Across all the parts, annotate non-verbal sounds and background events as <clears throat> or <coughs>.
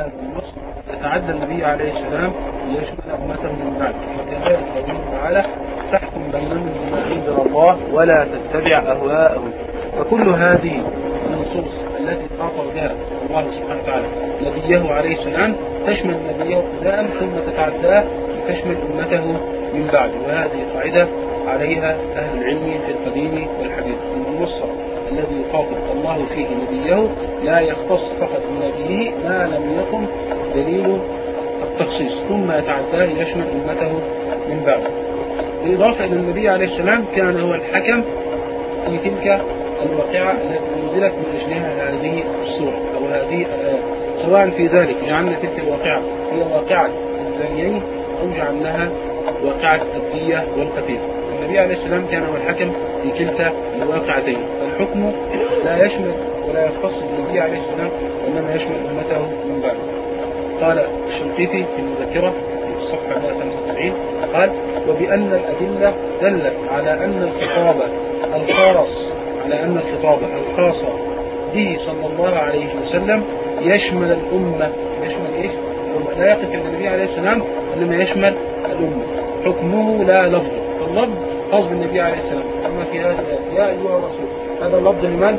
النص يتعدى النبي عليه السلام ليشمل أمته من بعد. وكذلك قوله تعالى تحكم بينهم بما عند الله ولا تتبع أهواءهم. فكل هذه النصوص التي خاطب بها الله سبحانه وتعالى نبيه عليه السلام تشمل نبيه ابتداء ثم تتعداه وتشمل أمته من بعد. وهذه قاعدة عليها أهل العلم في القديم والحديث. النص الذي يخاطب الله فيه نبيه لا يختص فقط بنبيه ما لم يكن دليل التخصيص. ثم يتعداه يشمل أمته من بعده بالإضافة إلى النبي عليه السلام كان هو الحكم في تلك الواقعة التي أنزلت من أجلها هذه السورة أو هذه الآية سواء في ذلك جعلنا تلك الواقعة هي واقعة الزانيين أو جعلناها واقعة الدية والقتيل. النبي عليه السلام كان هو الحكم في كلتا الواقعتين. فالحكم لا يشمل ولا يختص بالنبي عليه السلام وإنما يشمل أمته من بعده قال الشنقيطي في المذكرة في الصفحة 175 قال وبأن الأدلة دلت على أن الخطاب الخاص على أن الخطاب الخاص به صلى الله عليه وسلم يشمل الأمة. يشمل إيش؟ لا يقف النبي عليه السلام إنما يشمل الأمة. حكمه لا لفظ. اللفظ خاص بالنبي عليه السلام. أما في هذا يا أيها الرسول هذا اللفظ لمن؟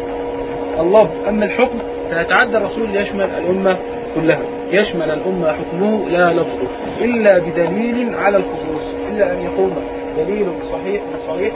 اللفظ أما الحكم فيتعدى الرسول ليشمل الأمة كلها. يشمل الأمة حكمه لا لفظه. إلا بدليل على الخصوص. إلا أن يقوم دليل صحيح صريح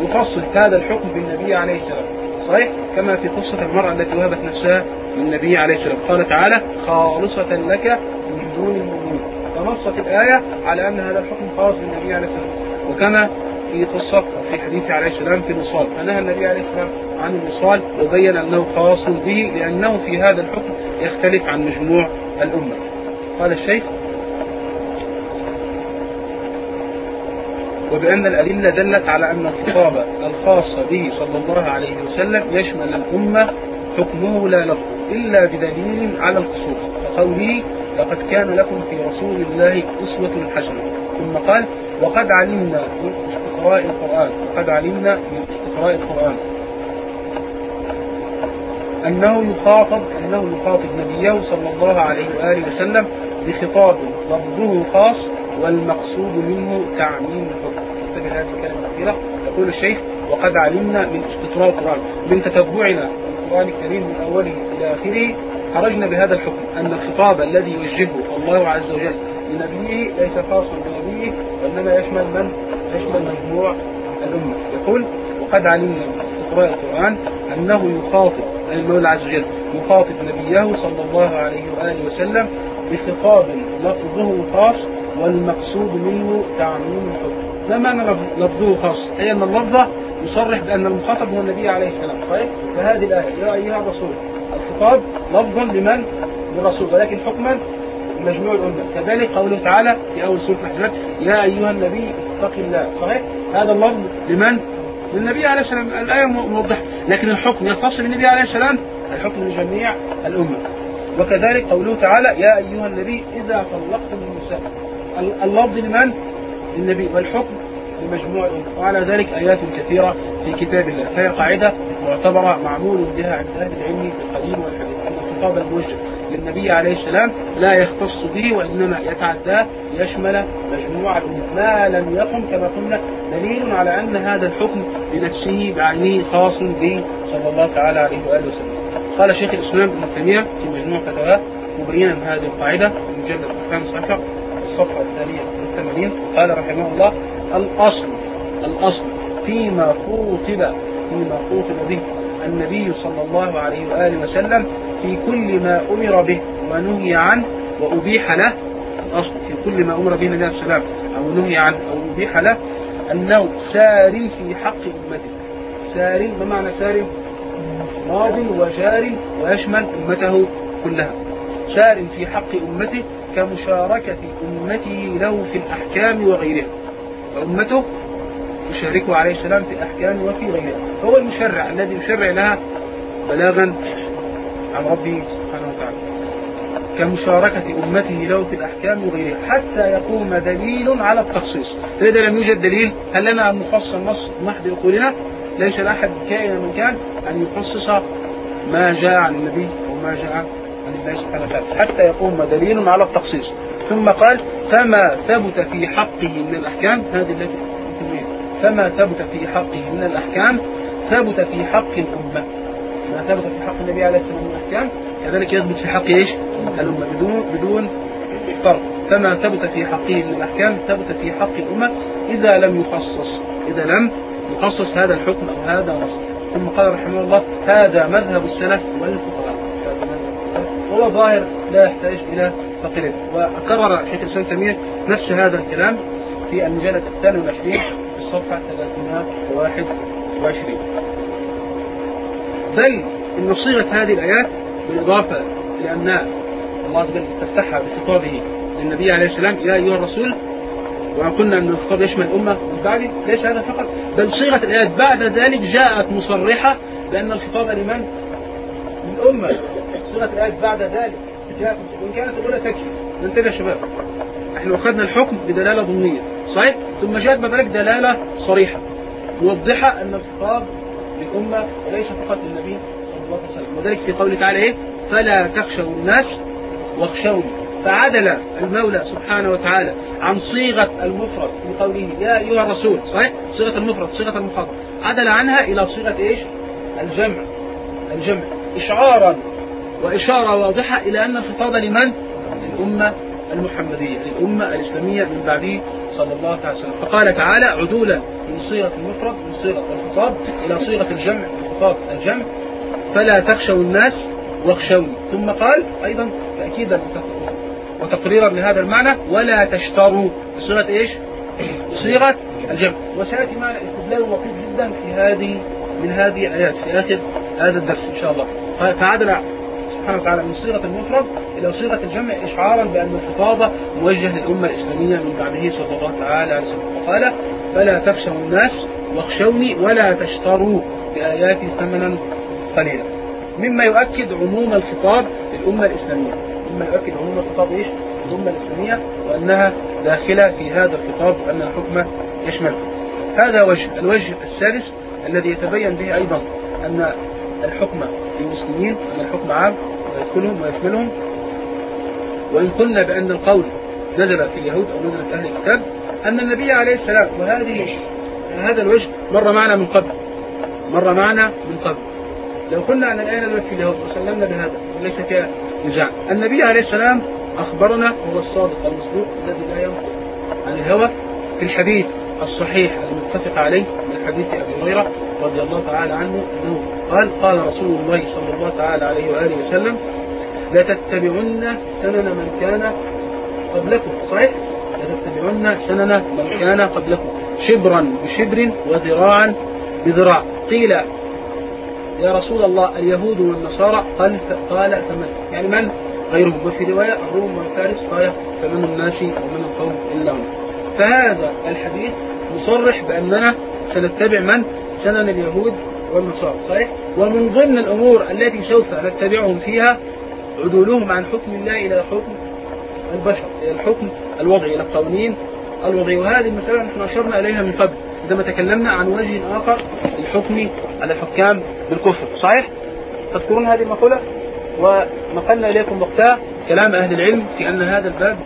يفصل هذا الحكم بالنبي عليه السلام. صحيح؟ كما في قصة المرأة التي وهبت نفسها للنبي عليه السلام. قال تعالى خالصة لك من دون المؤمنين. فنصت الآية على أن هذا الحكم خاص بالنبي عليه السلام. وكما في قصة في حديث عليه السلام في الوصال. فنهى النبي عليه السلام عن الوصال وبين أنه خاص به لأنه في هذا الحكم يختلف عن مجموع الأمة. قال الشيخ وبأن الأدلة دلت على أن الخطاب الخاص به صلى الله عليه وسلم يشمل الأمة حكمه لا لفظ إلا بدليل على الخصوص كقوله لقد كان لكم في رسول الله أسوة حسنة ثم قال وقد علمنا من استقراء القرآن. وقد علمنا من استقراء القرآن. أنه يخاطب أنه يخاطب نبيه صلى الله عليه وآله وسلم بخطاب لفظه خاص والمقصود منه تعميم الحكم. هذه الكلمة الأخيرة. يقول الشيخ وقد علمنا من استقراء القرآن. من تتبعنا القرآن الكريم من أوله إلى آخره خرجنا بهذا الحكم. أن الخطاب الذي يوجهه الله عز وجل لنبيه ليس خاصا بنبيه وإنما يشمل من؟ يشمل مجموع الأمة. يقول وقد علمنا من استقراء القرآن أنه يخاطب أي المولى عز وجل يخاطب نبيه صلى الله عليه وآله وسلم بخطاب لفظه خاص والمقصود منه تعميم الحكم. ما معنى لفظه خاص؟ أي أن اللفظة يصرح بأن المخاطب هو النبي عليه السلام. طيب فهذه الآية يا أيها الرسول الخطاب لفظا لمن؟ للرسول ولكن حكما مجموع الأمة. كذلك قوله تعالى في أول سورة الأحزاب يا أيها النبي اتق الله. صحيح؟ هذا اللفظ لمن؟ للنبي عليه السلام. الآية موضحة. لكن الحكم يختص بالنبي عليه السلام الحكم لجميع الأمة. وكذلك قوله تعالى يا أيها النبي إذا طلقتم النساء. اللفظ لمن؟ للنبي. والحكم لمجموع الأمة. وعلى ذلك آيات كثيرة في كتاب الله. فهي قاعدة معتبرة معمول بها عند أهل العلم القديم والحديث. الخطاب الموجه للنبي عليه السلام لا يختص به وإنما يتعداه ليشمل مجموع الأمة ما لم يقم كما قلنا دليل على أن هذا الحكم بنفسه بعينه خاص به صلى الله تعالى عليه وآله وسلم. قال شيخ الإسلام ابن تيمية في مجموع فتاواه مبينا هذه القاعدة في مجلد الخامس عشر الصفحة الثانية والثمانين قال رحمه الله الأصل الأصل فيما خوطب فيما خوطب به النبي صلى الله عليه وآله وسلم في كل ما أمر به ونهي عنه وأبيح له الأصل في كل ما أمر به النبي السلام أو نهي عنه أو أبيح له أنه سار في حق أمته. سار ما معنى سار ماض وجار ويشمل أمته كلها. سار في حق أمته كمشاركة أمته له في الأحكام وغيرها. فأمته يشاركه عليه السلام في الأحكام وفي غيرها. فهو المشرع الذي يشرع لها بلاغا عن ربه سبحانه وتعالى. كمشاركة أمته له في الأحكام وغيرها حتى يقوم دليل على التخصيص. فإذا لم يوجد دليل هل لنا أن نخصص النص؟ محض عقولنا ليس لأحد كائن من كان أن يخصص ما جاء عن النبي وما جاء عن الله سبحانه وتعالى حتى يقوم دليل على التخصيص. ثم قال فما ثبت في حقه من الأحكام؟ هذه التي فما ثبت في حقه من الأحكام؟ ثبت في حق الأمة. ما ثبت في حق النبي عليه الصلاة الأحكام كذلك يثبت في حق إيش؟ الأمة بدون بدون فرق. فما ثبت في من الأحكام ثبت في حق الأمة إذا لم يخصص إذا لم يخصص هذا الحكم أو هذا نص ثم قال رحمه الله هذا مذهب السلف والفقهاء. هو ظاهر لا يحتاج إلى تقرير وكرر شيخ الإسلام تيمية نفس هذا الكلام في المجلة الثاني والعشرين في الصفحة 321 بل إن صيغة هذه الآيات بالإضافة لأن الله عز وجل استفتحها بخطابه للنبي عليه السلام يا أيها الرسول وأن قلنا أن الخطاب يشمل الأمة من بعده ليس هذا فقط بل صيغة الآيات بعد ذلك جاءت مصرحة بأن الخطاب لمن؟ للأمة. صيغة الآيات بعد ذلك جاءت وإن كانت الأولى تكفي. ننتبه يا شباب. إحنا أخذنا الحكم بدلالة ضمنية صحيح؟ ثم جاءت بعد ذلك دلالة صريحة. موضحة أن الخطاب للأمة وليس فقط للنبي الله عليه وسلم. وذلك في قوله تعالى إيه؟ فلا تخشوا الناس واخشوني. فعدل المولى سبحانه وتعالى عن صيغة المفرد في قوله يا أيها الرسول. صحيح؟ صيغة المفرد صيغة المخاطب عدل عنها إلى صيغة إيش؟ الجمع. الجمع. إشعارا. وإشارة واضحة إلى أن الخطاب لمن؟ الأمة المحمدية الأمة الإسلامية من بعده صلى الله عليه وسلم. فقال تعالى عدولا من صيغة المفرد من صيغة الخطاب إلى صيغة الجمع الخطاب الجمع. فلا تخشوا الناس واخشوني. ثم قال أيضا تأكيدا وتقريرا لهذا المعنى ولا تشتروا. بصيغة إيش؟ صيغة الجمع. وسيأتي معنا استدلال لطيف جدا في هذه من هذه الآيات في آخر هذا الدرس إن شاء الله. فعدل سبحانه وتعالى من صيغة المفرد إلى صيغة الجمع إشعارا بأن الخطاب موجه للأمة الإسلامية من بعده صلى الله تعالى عليه وسلم. وقال فلا تخشوا الناس واخشوني ولا تشتروا. بآياتي ثمنا قليلا مما يؤكد عموم الخطاب للأمة الإسلامية. مما يؤكد عموم الخطاب إيش؟ الأمة الإسلامية وأنها داخلة في هذا الخطاب وأن الحكم يشمل. هذا وجه الوجه السادس الذي يتبين به أيضا أن الحكم للمسلمين أن الحكم عام ويدخلهم ويشملهم. وإن قلنا بأن القول نزل في اليهود أو نزل في أهل الكتاب أن النبي عليه السلام وهذه هذا الوجه مر معنا من قبل. مر معنا من قبل. لو قلنا أن الآية نزلت في اليهود وسلمنا بهذا وليس فيها نزاع النبي عليه السلام أخبرنا هو الصادق المصدوق الذي لا ينطق عن الهوى في الحديث الصحيح المتفق عليه من حديث أبي هريرة رضي الله تعالى عنه أنه قال قال رسول الله صلى الله تعالى عليه وآله وسلم لتتبعن سنن من كان قبلكم. صحيح؟ لتتبعن سنن من كان قبلكم. شبرا بشبر وذراعا بذراع. قيل يا رسول الله اليهود والنصارى؟ قال قال فمن يعني من؟ غيرهم. وفي رواية الروم والفارس. قال فمن الناس ومن القوم إلا هم. فهذا الحديث مصرح بأننا سنتبع من؟ سنن اليهود والنصارى. صحيح؟ ومن ضمن الأمور التي سوف نتبعهم فيها عدولهم عن حكم الله إلى حكم البشر إلى الحكم الوضعي إلى القوانين الوضعي. وهذه المسألة نحن أشرنا إليها من قبل. عندما تكلمنا عن وجه آخر للحكم على الحكام بالكفر صحيح؟ تذكرون هذه المقولة؟ ونقلنا إليكم وقتها كلام أهل العلم في أن هذا الباب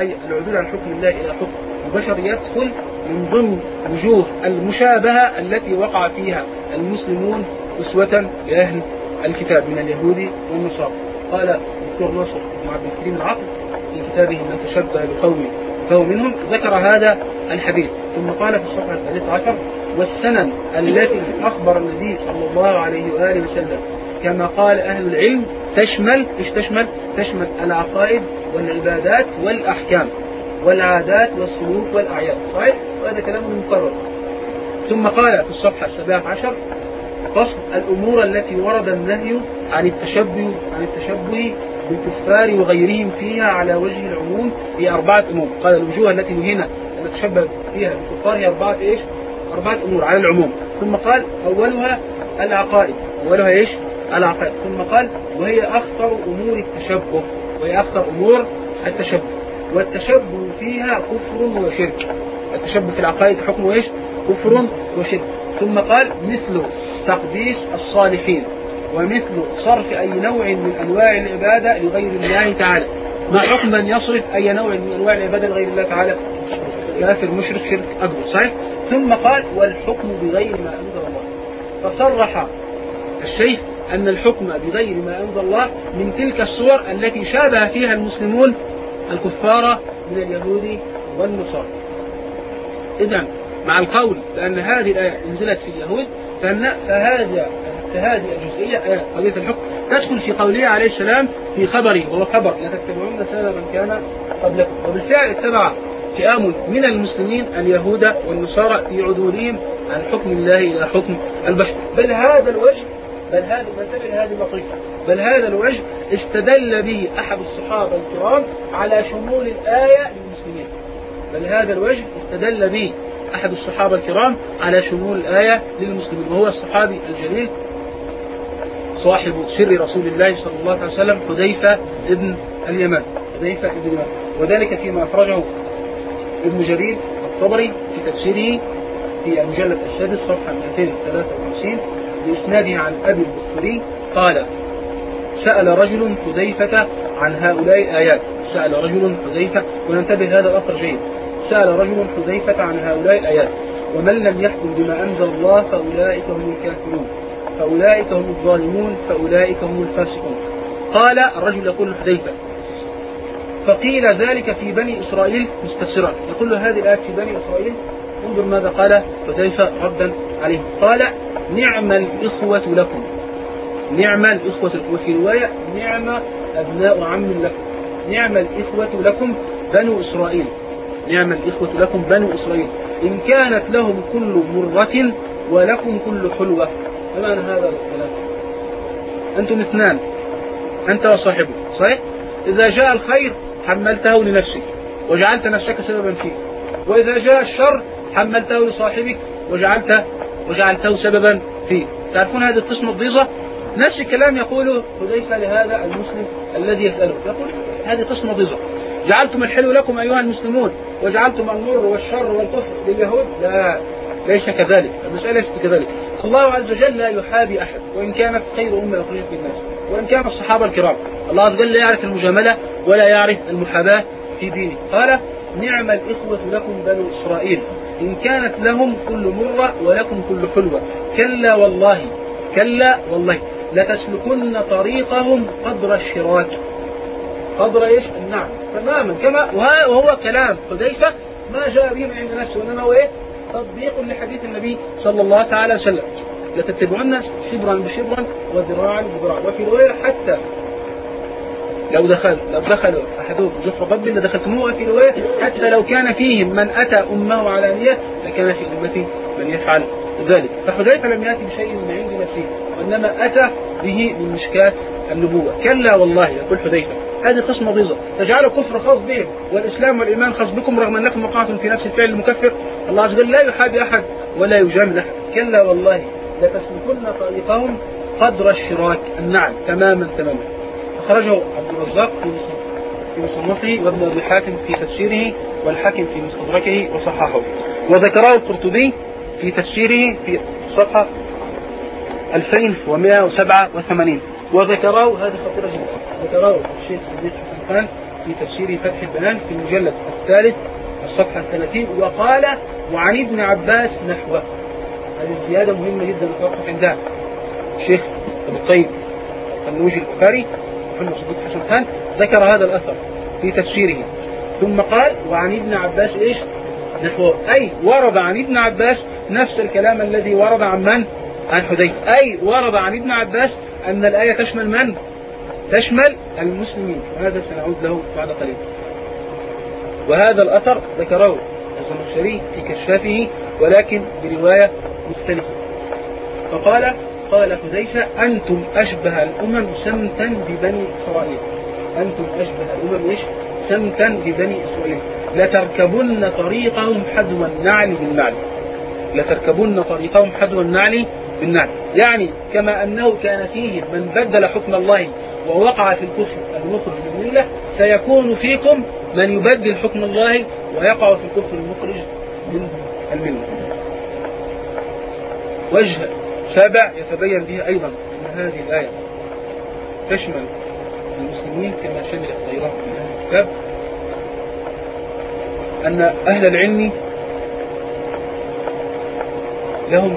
أي العدول عن حكم الله إلى حكم البشر يدخل من ضمن وجوه المشابهة التي وقع فيها المسلمون أسوة لأهل الكتاب من اليهود والنصارى. قال الدكتور ناصر بن عبد الكريم العقل في كتابه من تشبه بقوم فهو منهم ذكر هذا الحديث. ثم قال في الصفحة الثالثة عشر والسنن التي أخبر النبي صلى الله عليه وآله وسلم كما قال أهل العلم تشمل إيش تشمل؟ تشمل العقائد والعبادات والأحكام والعادات والسلوك والأعياد صحيح؟ وهذا كلام مكرر ثم قال في الصفحة السابعة عشر فصل الأمور التي ورد النهي عن التشبه عن التشبه بالكفار وغيرهم فيها على وجه العموم هي أربعة أمور قال الوجوه التي نهينا أن نتشبه فيها بالكفار هي أربعة إيش؟ أربعة أمور على العموم. ثم قال أولها العقائد. أولها إيش؟ العقائد. ثم قال وهي أخطر أمور التشبه. وهي أخطر أمور التشبه. والتشبه فيها كفر وشرك. التشبه في العقائد حكمه إيش؟ كفر وشرك. ثم قال مثل تقديس الصالحين. ومثل صرف أي نوع من أنواع العبادة لغير الله تعالى. ما حكم من يصرف أي نوع من أنواع العبادة لغير الله تعالى؟ كافر مشرك شرك أكبر. صحيح؟ ثم قال والحكم بغير ما أنزل الله. فصرح الشيخ أن الحكم بغير ما أنزل الله من تلك الصور التي شابه فيها المسلمون الكفار من اليهود والنصارى. إذا مع القول بأن هذه الآية انزلت في اليهود فهذا فهذه الجزئية آية قضية الحكم تدخل في قوله عليه السلام في خبره وهو خبر لتتبعون سنة من كان قبلكم. وبالفعل اتبع فئام من المسلمين اليهود والنصارى في عدولهم عن حكم الله إلى حكم البشر. بل هذا الوجه بل هذا منتبه هذه اللطيفة بل هذا الوجه استدل به أحد الصحابة الكرام على شمول الآية للمسلمين. بل هذا الوجه استدل به أحد الصحابة الكرام على شمول الآية للمسلمين. وهو الصحابي الجليل صاحب سر رسول الله صلى الله عليه وسلم حذيفة ابن اليمان. حذيفة ابن اليمان. وذلك فيما أخرجه ابن جرير الطبري في تفسيره في المجلد السادس صفحة 253 بإسناده عن أبي البخاري قال سأل رجل حذيفة عن هؤلاء الآيات سأل رجل حذيفة وننتبه هذا الأثر جيد. سأل رجل حذيفة عن هؤلاء الآيات ومن لم يحكم بما أنزل الله فأولئك هم الكافرون. فأولئك هم الظالمون فأولئك هم الفاسقون. قال الرجل يقول حذيفة فقيل ذلك في بني إسرائيل مستفسرا. يقول له هذه الآيات في بني إسرائيل؟ انظر ماذا قال حذيفة ردا عليه. قال نعم الإخوة لكم. نعم الإخوة وفي رواية نعم أبناء عم لكم. نعم الإخوة لكم بنو إسرائيل. نعم الإخوة لكم بنو إسرائيل. إن كانت لهم كل مرة ولكم كل حلوة. فما هذا الكلام؟ أنتم اثنان. أنت وصاحبك. صحيح؟ إذا جاء الخير حملته لنفسك وجعلت نفسك سببا فيه. وإذا جاء الشر حملته لصاحبك وجعلت وجعلته سببا فيه. تعرفون هذه القسمة الضيزة؟ نفس الكلام يقوله حذيفة لهذا المسلم الذي يسأله. يقول هذه قسمة ضيزة جعلتم الحلو لكم أيها المسلمون وجعلتم المر والشر والكفر لليهود؟ لا ليس كذلك. المسألة ليست كذلك. الله عز وجل لا يحابي أحد وإن كانت خير أمة أخرجت للناس. وإن كان الصحابة الكرام. الله عز وجل لا يعرف المجاملة ولا يعرف المحاباة في دينه. قال نعم الإخوة لكم بنو إسرائيل. إن كانت لهم كل مرة ولكم كل حلوة. كلا والله كلا والله. لتسلكن طريقهم قدر الشراك. قدر إيش؟ النعم. تماما. كما وهو كلام حذيفة ما جاء به من عند نفسه وإنما هو إيه؟ تطبيق لحديث النبي صلى الله تعالى وسلم. لتتبعن شبرا بشبرا وذراعا بذراع. وفي رواية حتى لو دخل لو دخل أحدهم جحر ضب لدخلتموه في رواية حتى لو كان فيهم من أتى أمه علانيه لكان في امتي من يفعل ذلك. فحذيفة لم يأتي بشيء من عند نفسه وإنما أتى به من مشكات النبوة. كلا والله يقول حذيفة. هذه قسمة ضيزة تجعلوا كفر خاص بهم والإسلام والإيمان خاص بكم رغم أنكم وقعتم في نفس الفعل المكفر. الله عز وجل لا يحابي أحد ولا يجامل أحد. كلا والله. لتسلكن طريقهم قدر الشراك النعم تماما تماما. أخرجه عبد الرزاق في مصنفه وابن أبي حاتم في تفسيره والحاكم في مستدركه وصححه. وذكره القرطبي في تفسيره في صفحة 2187 وذكره هذه خطيرة جدا. ذكره الشيخ سيد حسن خان في تفسير فتح البيان في المجلد الثالث الصفحة 30 وقال وعن ابن عباس نحوه. هذه الزيادة مهمة جدا نتوقف عندها الشيخ أبو الطيب النوجي البخاري محمد صديق حسن خان ذكر هذا الأثر في تفسيره. ثم قال وعن ابن عباس إيش؟ نحوه أي ورد عن ابن عباس نفس الكلام الذي ورد عن من؟ عن حذيفة أي ورد عن ابن عباس أن الآية تشمل من؟ تشمل المسلمين. وهذا سنعود له بعد قليل. وهذا الأثر ذكره الزمخشري في كشافه ولكن برواية مختلفة فقال قال حذيفة أنتم أشبه الأمم سمتا ببني إسرائيل. أنتم أشبه الأمم إيش؟ سمتا ببني إسرائيل. لتركبن طريقهم حذو النعل بالنعل. لتركبن طريقهم حذو النعل بالنعل. يعني كما أنه كان فيه من بدل حكم الله ووقع في الكفر المخرج من الملة سيكون فيكم من يبدل حكم الله ويقع في الكفر المخرج من الملة. وجه سابع يتبين به أيضا أن هذه الآية تشمل المسلمين كما شملت غيرهم من أهل الكتاب أن أهل العلم لهم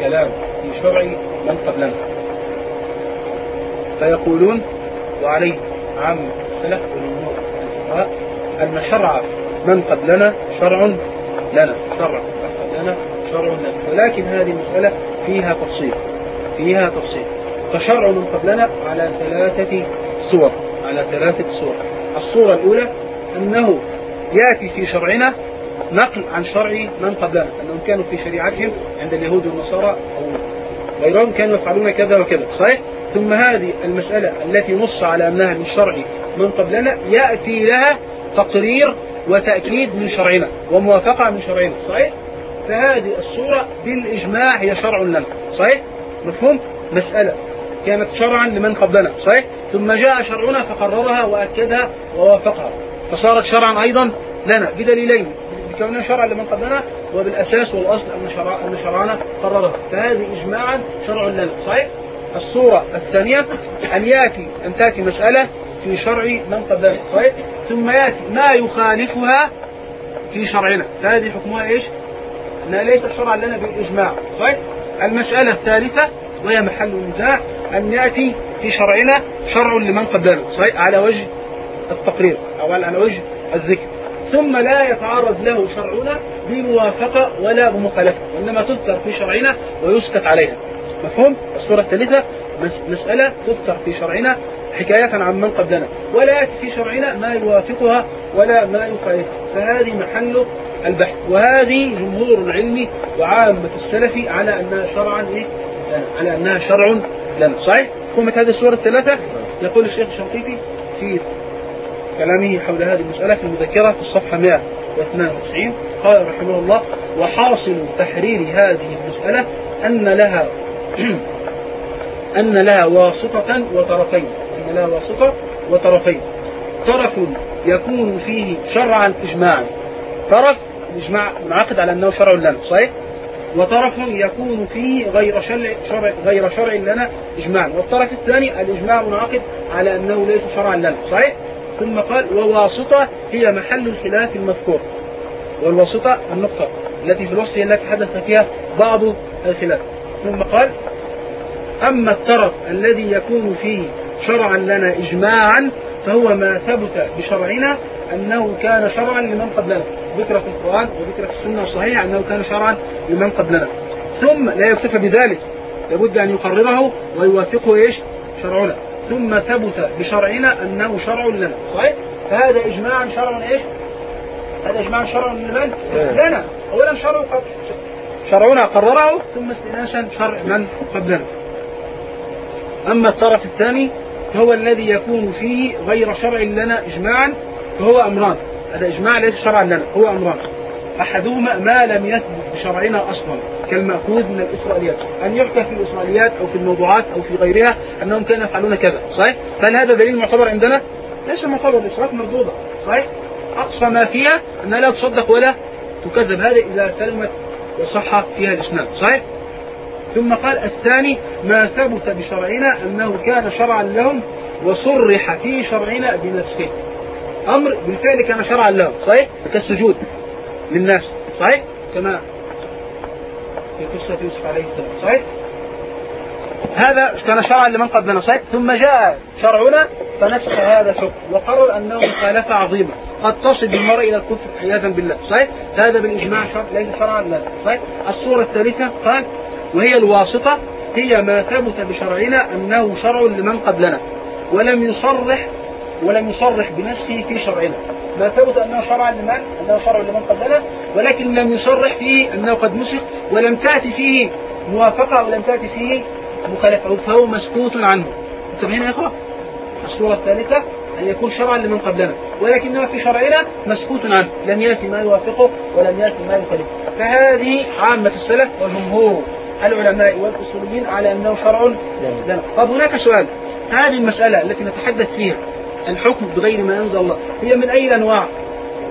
كلام في شرع من قبلنا فيقولون وعليه عام السلف الفقهاء أن شرع من قبلنا شرع لنا. شرع من قبلنا شرع لنا. ولكن هذه المسألة فيها تفصيل فيها تفصيل. فشرع من قبلنا على ثلاثة صور على ثلاثة صور الصورة الأولى أنه يأتي في شرعنا نقل عن شرع من قبلنا أنهم كانوا في شريعتهم عند اليهود والنصارى أو غيرهم كانوا يفعلون كذا وكذا صحيح؟ ثم هذه المسألة التي نص على أنها من شرع من قبلنا يأتي لها تقرير وتأكيد من شرعنا وموافقة من شرعنا صحيح؟ فهذه الصورة بالإجماع هي شرع لنا. صحيح؟ مفهوم؟ مسألة. كانت شرعا لمن قبلنا. صحيح؟ ثم جاء شرعنا فقررها وأكدها ووافقها. فصارت شرعا أيضا لنا بدليلين. بكونها شرعا لمن قبلنا وبالأساس والأصل أن شرع أن شرعنا قررها. فهذه إجماعا شرع لنا. صحيح؟ الصورة الثانية أن يأتي أن تأتي مسألة في شرع من قبلنا. صحيح؟ ثم يأتي ما يخالفها في شرعنا. فهذه حكمها إيش؟ أنها ليست شرعا لنا بالإجماع. صحيح المسألة الثالثة وهي محل النزاع أن يأتي في شرعنا شرع لمن قبلنا صحيح على وجه التقرير أو على وجه الذكر. ثم لا يتعرض له شرعنا بموافقة ولا بمخالفة وإنما تذكر في شرعنا ويسكت عليها. مفهوم؟ الصورة الثالثة مسألة تذكر في شرعنا حكاية عن من قبلنا ولا يأتي في شرعنا ما يوافقها ولا ما يخالفها. فهذه محل البحث وهذه جمهور العلم وعامة السلف على أنها شرعا إيه؟ على أنها شرع لنا صحيح؟ حكومة هذه الصورة الثلاثة يقول الشيخ الشنقيطي في كلامه حول هذه المسألة في المذكرة في الصفحة 192 قال رحمه الله وحاصل تحرير هذه المسألة أن لها <clears throat> أن لها واسطة وطرفين أن لها واسطة وطرفين طرف يكون فيه شرعا إجماعا طرف الإجماع منعقد على أنه شرع لنا صحيح؟ وطرف يكون فيه غير شرع, شرع غير شرع لنا إجماعا والطرف الثاني الإجماع منعقد على أنه ليس شرعا لنا صحيح؟ ثم قال وواسطة هي محل الخلاف المذكور. والواسطة النقطة التي في الوسط التي حدث فيها بعض الخلاف. ثم قال أما الطرف الذي يكون فيه شرعا لنا إجماعا فهو ما ثبت بشرعنا أنه كان شرعا لمن قبلنا. ذكر في القرآن وذكر في السنة الصحيحة أنه كان شرعا لمن قبلنا ثم لا يكتفى بذلك. لابد أن يقرره ويوافقه إيش؟ شرعنا. ثم ثبت بشرعنا أنه شرع لنا. صحيح؟ فهذا إجماعا شرع إيش؟ هذا إجماعا شرع لمن؟ إيه. لنا. أولا شرع شرعنا قرره ثم استئناسا شرع من قبلنا. أما الطرف الثاني هو الذي يكون فيه غير شرع لنا إجماعا فهو أمران. هذا إجماع ليس شرعا لنا هو أمران أحدهما ما لم يثبت بشرعنا أصلا كالمأخوذ من الإسرائيليات أن يحكى في الإسرائيليات أو في الموضوعات أو في غيرها أنهم كانوا يفعلون كذا صحيح؟ فهل هذا دليل معتبر عندنا؟ ليس معتبر الإسرائيليات مردودة صحيح؟ أقصى ما فيها أنها لا تصدق ولا تكذب هذا إذا سلمت وصح فيها الإسلام صحيح؟ ثم قال الثاني ما ثبت بشرعنا أنه كان شرعا لهم وصرح في شرعنا بنفسه أمر بالفعل كان شرعا لهم صحيح؟ كالسجود للناس صحيح؟ كما في قصة يوسف عليه السلام صحيح؟ هذا كان شرعا لمن قبلنا صحيح؟ ثم جاء شرعنا فنسخ هذا الحكم وقرر أنه مخالفة عظيمة قد تصل بالمرء إلى الكفر عياذا بالله صحيح؟ هذا بالإجماع شرع ليس شرعا لا صحيح؟ الصورة الثالثة قال وهي الواسطة هي ما ثبت بشرعنا أنه شرع لمن قبلنا ولم يصرح ولم يصرح بنفسه في شرعنا ما ثبت أنه شرع لمن؟ أنه شرع لمن قبلنا ولكن لم يصرح فيه أنه قد نسخ ولم تأتي فيه موافقة ولم تأتي فيه مخالفة. فهو مسكوت عنه. انتبهين يا إخوة؟ الصورة الثالثة أن يكون شرعا لمن قبلنا. ولكنه في شرعنا مسكوت عنه. لم يأتي ما يوافقه ولم يأتي ما يخالفه. فهذه عامة السلف وجمهور العلماء والأصوليين على أنه شرع لنا. طب هناك سؤال. هذه المسألة التي نتحدث فيها الحكم بغير ما أنزل الله. هي من أي الأنواع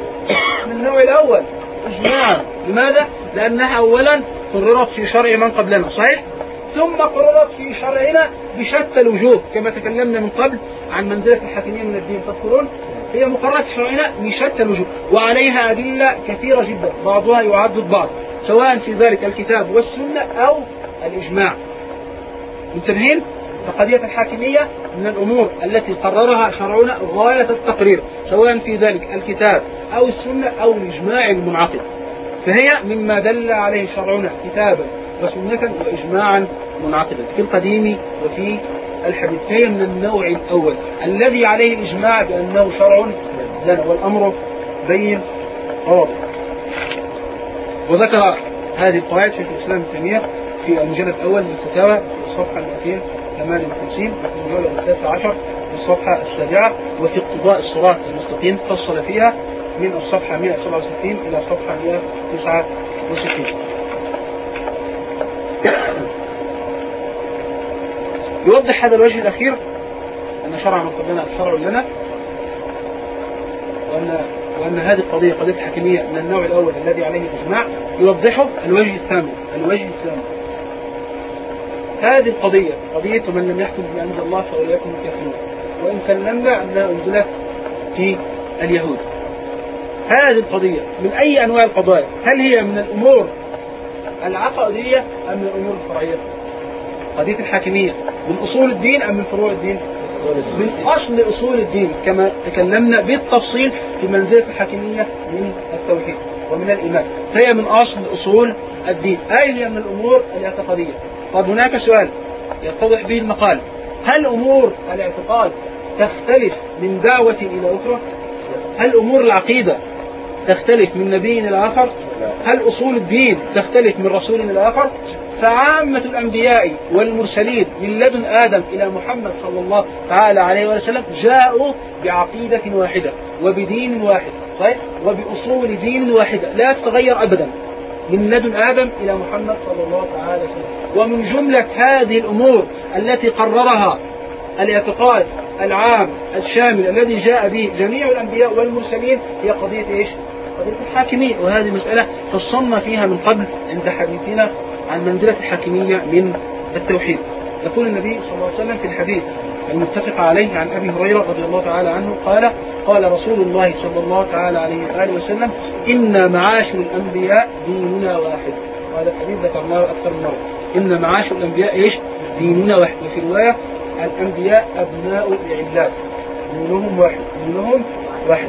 <coughs> من النوع الأول. إجماع. لماذا؟ لأنها أولا قررت في شرع من قبلنا صحيح؟ ثم قررت في شرعنا بشتى الوجوه كما تكلمنا من قبل عن منزلة الحاكمية من الدين تذكرون؟ هي مقررة في شرعنا بشتى الوجوه وعليها أدلة كثيرة جدا بعضها يعدد بعض سواء في ذلك الكتاب والسنة أو الإجماع. منتبهين فقضية الحاكمية من الأمور التي قررها شرعنا غاية التقرير سواء في ذلك الكتاب أو السنة أو الإجماع المنعقد. فهي مما دل عليه شرعنا كتابا وسنة وإجماعا منعقدا في القديم وفي الحديث. فهي من النوع الأول الذي عليه الإجماع بأنه شرع لنا والأمر بين واضح. وذكر هذه القواعد شيخ الإسلام التنمية في المجلد الأول من في الصفحة 200 58 نحن نقول الثالثة عشر في الصفحة السابعة وفي اقتضاء الصراط المستقيم فصل فيها من الصفحة 167 إلى الصفحة 169 <coughs> يوضح هذا الوجه الأخير أن شرع من قبلنا شرع لنا وأن, وأن هذه القضية قضية حكمية من النوع الأول الذي عليه الإجماع يوضحه الوجه الثامن الوجه الثامن. هذه القضية قضية من لم يحكم بما أنزل الله فأولئك هم الكافرون. وإن سلمنا أنها أنزلت في اليهود. هذه القضية من أي أنواع القضايا؟ هل هي من الأمور العقائدية أم من الأمور الفرعية؟ قضية الحاكمية من أصول الدين أم من فروع الدين؟ من أصل أصول الدين كما تكلمنا بالتفصيل في منزلة الحاكمية من التوحيد ومن الإيمان. فهي من أصل أصول الدين. أي هي من الأمور الاعتقادية؟ طب هناك سؤال يتضح به المقال. هل أمور الاعتقاد تختلف من دعوة إلى أخرى؟ هل أمور العقيدة تختلف من نبي إلى آخر؟ هل أصول الدين تختلف من رسول إلى آخر؟ فعامة الأنبياء والمرسلين من لدن آدم إلى محمد صلى الله تعالى عليه وسلم جاءوا بعقيدة واحدة وبدين واحد صحيح؟ وبأصول دين واحدة لا تتغير أبدا. من لدن آدم إلى محمد صلى الله تعالى وسلم. ومن جملة هذه الأمور التي قررها الاعتقاد العام الشامل الذي جاء به جميع الأنبياء والمرسلين هي قضية إيش؟ قضية الحاكمية وهذه مسألة فصلنا فيها من قبل عند حديثنا عن منزلة الحاكمية من التوحيد. يقول النبي صلى الله عليه وسلم في الحديث المتفق عليه عن أبي هريرة رضي الله تعالى عنه قال قال رسول الله صلى الله تعالى عليه وآله وسلم إن معاشر الأنبياء ديننا واحد. هذا الحديث ذكرناه أكثر من مرة. إن معاشر الأنبياء إيش؟ ديننا واحد. وفي رواية الأنبياء أبناء العلات دينهم واحد دينهم واحد.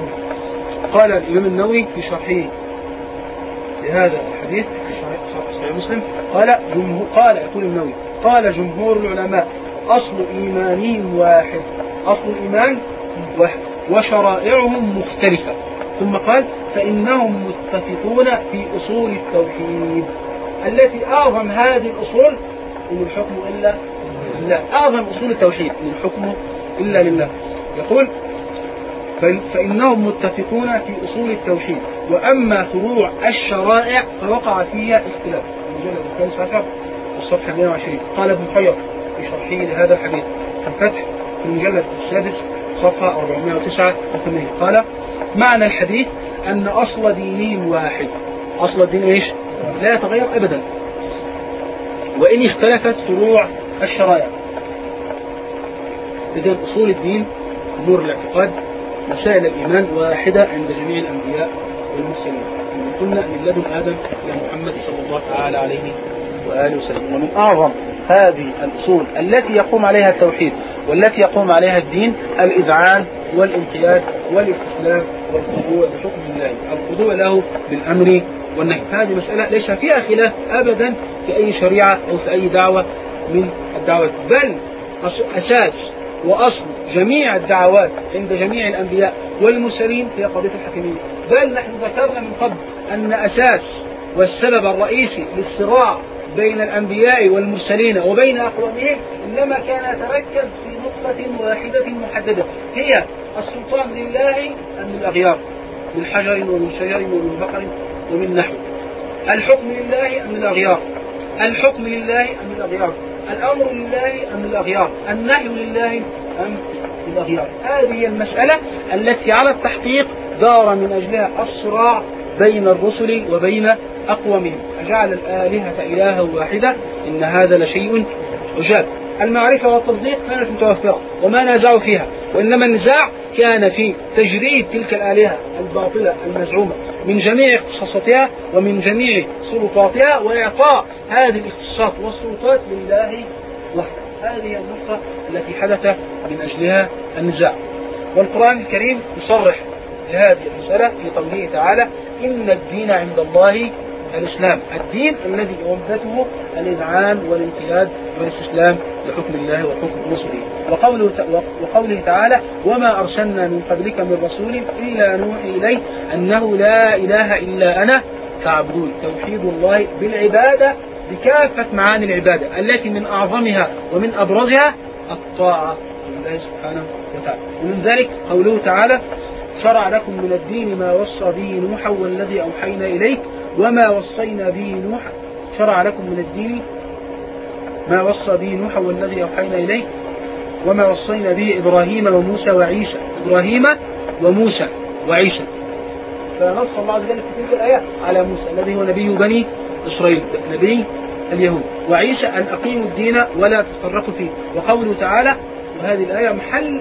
قال الإمام النووي في شرحه لهذا الحديث في صحيح مسلم قال قال يقول النووي قال جمهور العلماء أصل إيمانهم واحد. أصل الإيمان واحد. وشرائعهم مختلفة. ثم قال فإنهم متفقون في أصول التوحيد. التي أعظم هذه الأصول إن الحكم إلا لله. أعظم أصول التوحيد إن الحكم إلا لله. يقول فإنهم متفقون في أصول التوحيد. وأما فروع الشرائع فوقع فيها اختلاف. المجلد الثالث عشر الصفحة 120 قال ابن حير في شرحه لهذا الحديث. الفتح في المجلد السادس صفحة 489 قال معنى الحديث أن أصل دينهم واحد. أصل الدين إيش؟ لا يتغير أبدا. وإن اختلفت فروع الشرائع. إذا أصول الدين أمور الاعتقاد مسائل الإيمان واحدة عند جميع الأنبياء والمرسلين. من قلنا من لدن آدم إلى محمد صلى الله تعالى عليه وآله وسلم. ومن أعظم هذه الأصول التي يقوم عليها التوحيد والتي يقوم عليها الدين الإذعان والانقياد والاستسلام والخضوع لحكم الله. الخضوع له بالأمر والنهي. هذه مسألة ليس فيها خلاف أبدا في أي شريعة أو في أي دعوة من الدعوات بل أساس وأصل جميع الدعوات عند جميع الأنبياء والمرسلين هي قضية الحكمية بل نحن ذكرنا من قبل أن أساس والسبب الرئيسي للصراع بين الأنبياء والمرسلين وبين أقوامهم إنما كان يتركز في نقطة واحدة محددة هي السلطان لله أم للأغيار من حجر ومن شجر ومن بقر ومن نحو. الحكم لله أم للأغيار الحكم لله أم للأغيار الأمر لله أم للأغيار النهي لله أم للأغيار هذه المسألة التي على التحقيق دار من أجلها الصراع بين الرسل وبين أقوى منه. أجعل الآلهة إلها واحدة إن هذا لشيء عجاب المعرفة والتصديق كانت متوفرة وما نازعوا فيها وإنما النزاع كان في تجريد تلك الآلهة الباطلة المزعومة من جميع اختصاصاتها ومن جميع سلطاتها وإعطاء هذه الاختصاصات والسلطات لله وحده. هذه النقطة التي حدث من أجلها النزاع. والقرآن الكريم يصرح لهذه المسألة في قوله تعالى إن الدين عند الله الإسلام. الدين الذي عمدته الإذعان والانقياد والإستسلام لحكم الله وحكم رسله. وقوله, وقوله تعالى وما أرسلنا من قبلك من رسول إلا نوحي إليه أنه لا إله إلا أنا فاعبدون. توحيد الله بالعبادة بكافة معاني العبادة التي من أعظمها ومن أبرزها الطاعة لله سبحانه وتعالى. ومن ذلك قوله تعالى شرع لكم من الدين ما وصى به نوحا والذي أوحينا إليك وما وصينا به نوحا شرع لكم من الدين. ما وصى به نوحا والذي أوحينا إليك وما وصينا به إبراهيم وموسى وعيسى. إبراهيم وموسى وعيسى. فنص الله عز وجل في تلك الآية على موسى الذي هو نبي بني إسرائيل نبي اليهود. وعيسى أن أقيموا الدين ولا تفرقوا فيه. وقوله تعالى وهذه الآية محل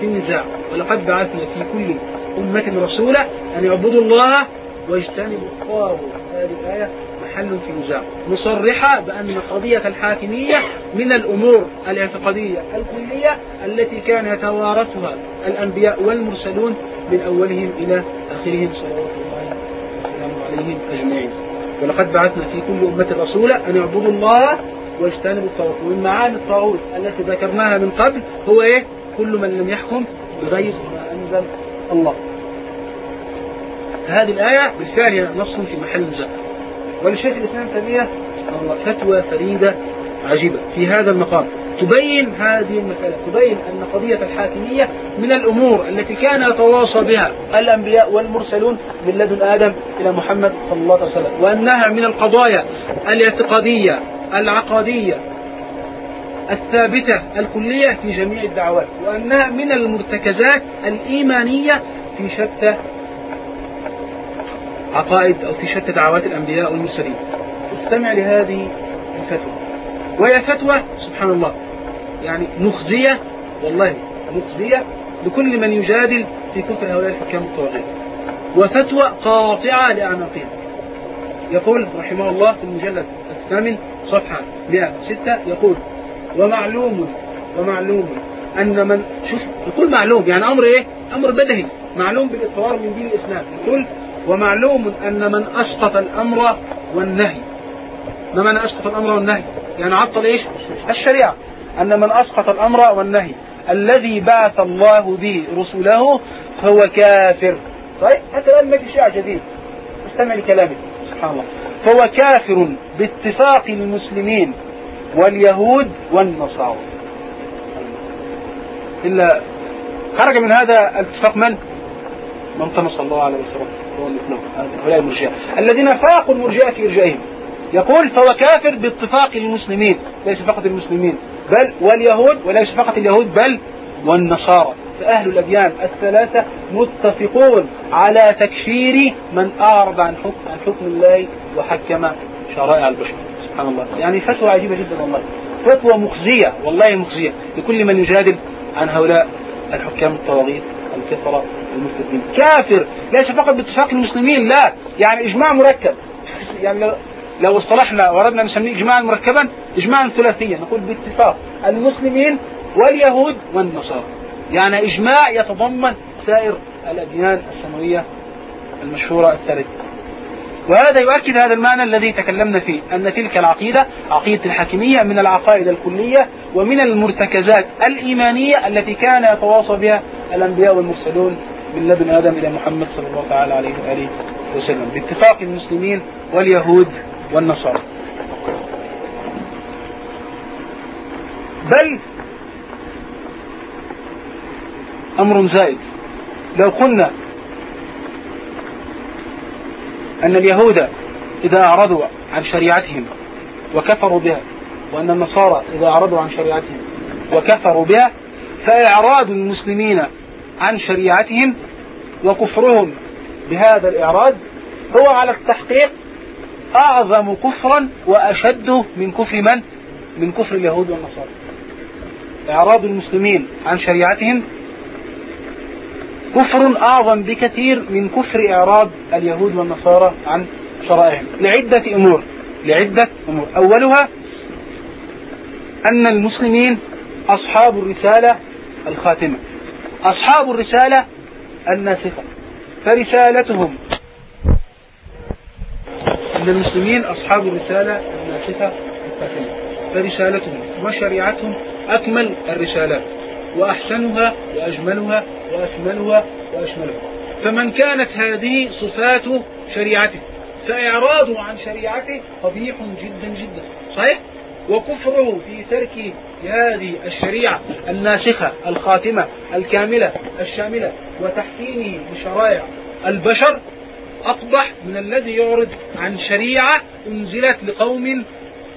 في النزاع ولقد بعثنا في كل أمة رسولا أن يعبدوا الله ويجتنبوا الطاغوت هذه الآية محل في نزاع مصرحة بأن قضية الحاكمية من الأمور الاعتقادية الكلية التي كان يتوارثها الأنبياء والمرسلون من أولهم إلى آخرهم صلوات الله وسلامه عليهم أجمعين ولقد بعثنا في كل أمة رسولا أن يعبدوا الله واجتنبوا الطاغوت ومن معاني الطاغوت التي ذكرناها من قبل هو إيه؟ كل من لم يحكم بغير ما أنزل الله هذه الآية بالفعل نص في محل نزاع وللشيخ الإسلام تيمية فتوى فريدة عجيبة في هذا المقام. تبين هذه المسألة تبين أن قضية الحاكمية من الأمور التي كان يتواصى بها الأنبياء والمرسلون من لدن آدم إلى محمد صلى الله عليه وسلم وأنها من القضايا الاعتقادية العقادية الثابتة الكلية في جميع الدعوات وأنها من المرتكزات الإيمانية في شتى عقائد أو في شتى دعوات الأنبياء والمرسلين. استمع لهذه الفتوى. وهي فتوى سبحان الله. يعني مخزية والله مخزية لكل من يجادل في كفر هؤلاء الحكام الطواغيت وفتوى قاطعة لأعناقهم. يقول رحمه الله في المجلد الثامن صفحة 106 يقول ومعلوم ومعلوم أن من شوف يقول معلوم يعني أمر إيه؟ أمر بدهي. معلوم بالإقرار من دين الإسلام. يقول ومعلوم أن من أسقط الأمر والنهي. ما معنى أسقط الأمر والنهي؟ يعني عطل إيش؟ الشريعة. أن من أسقط الأمر والنهي. الذي بعث الله به رسله فهو كافر. طيب حتى الآن ما في شيء جديد. أستمع لكلامي سبحان الله. فهو كافر باتفاق المسلمين واليهود والنصارى. إلا خرج من هذا الاتفاق من؟ من صلى الله عليه وسلم. هؤلاء المرجئة. الذين فاقوا المرجئة في إرجائهم. يقول فهو كافر باتفاق المسلمين ليس فقط المسلمين. بل واليهود وليس فقط اليهود بل والنصارى. فأهل الأديان الثلاثة متفقون على تكفير من أعرض عن حكم, عن حكم الله وحكم شرائع البشر. سبحان الله. يعني فتوى عجيبة جدا والله. فتوى مخزية والله مخزية لكل من يجادل عن هؤلاء الحكام الطواغيت. الكفرة المسلمين كافر ليس فقط باتفاق المسلمين لا. يعني إجماع مركب. يعني لو, اصطلحنا وردنا نسميه إجماعا مركبا إجماعا ثلاثيا. نقول باتفاق المسلمين واليهود والنصارى. يعني إجماع يتضمن سائر الأديان السماوية المشهورة الثلاثة وهذا يؤكد هذا المعنى الذي تكلمنا فيه أن تلك العقيدة عقيدة الحاكمية من العقائد الكلية ومن المرتكزات الإيمانية التي كان يتواصى بها الأنبياء والمرسلون من لدن آدم إلى محمد صلى الله تعالى عليه وآله وسلم. باتفاق المسلمين واليهود والنصارى. بل أمر زائد. لو قلنا أن اليهود إذا أعرضوا عن شريعتهم وكفروا بها وأن النصارى إذا أعرضوا عن شريعتهم وكفروا بها فإعراض المسلمين عن شريعتهم وكفرهم بهذا الإعراض هو على التحقيق أعظم كفرا وأشد من كفر من؟ من كفر اليهود والنصارى إعراض المسلمين عن شريعتهم كفر أعظم بكثير من كفر إعراض اليهود والنصارى عن شرائعهم. لعدة أمور لعدة أمور. أولها أن المسلمين أصحاب الرسالة الخاتمة. أصحاب الرسالة الناسخة. فرسالتهم. أن المسلمين أصحاب الرسالة الناسخة الخاتمة. فرسالتهم. وشريعتهم أكمل الرسالات. وأحسنها وأجملها وأكملها وأشملها فمن كانت هذه صفات شريعته فإعراضه عن شريعته قبيح جدا جدا. صحيح؟ وكفره في ترك هذه الشريعة الناسخة الخاتمة الكاملة الشاملة وتحكيمه لشرائع البشر أقبح من الذي يعرض عن شريعة أنزلت لقوم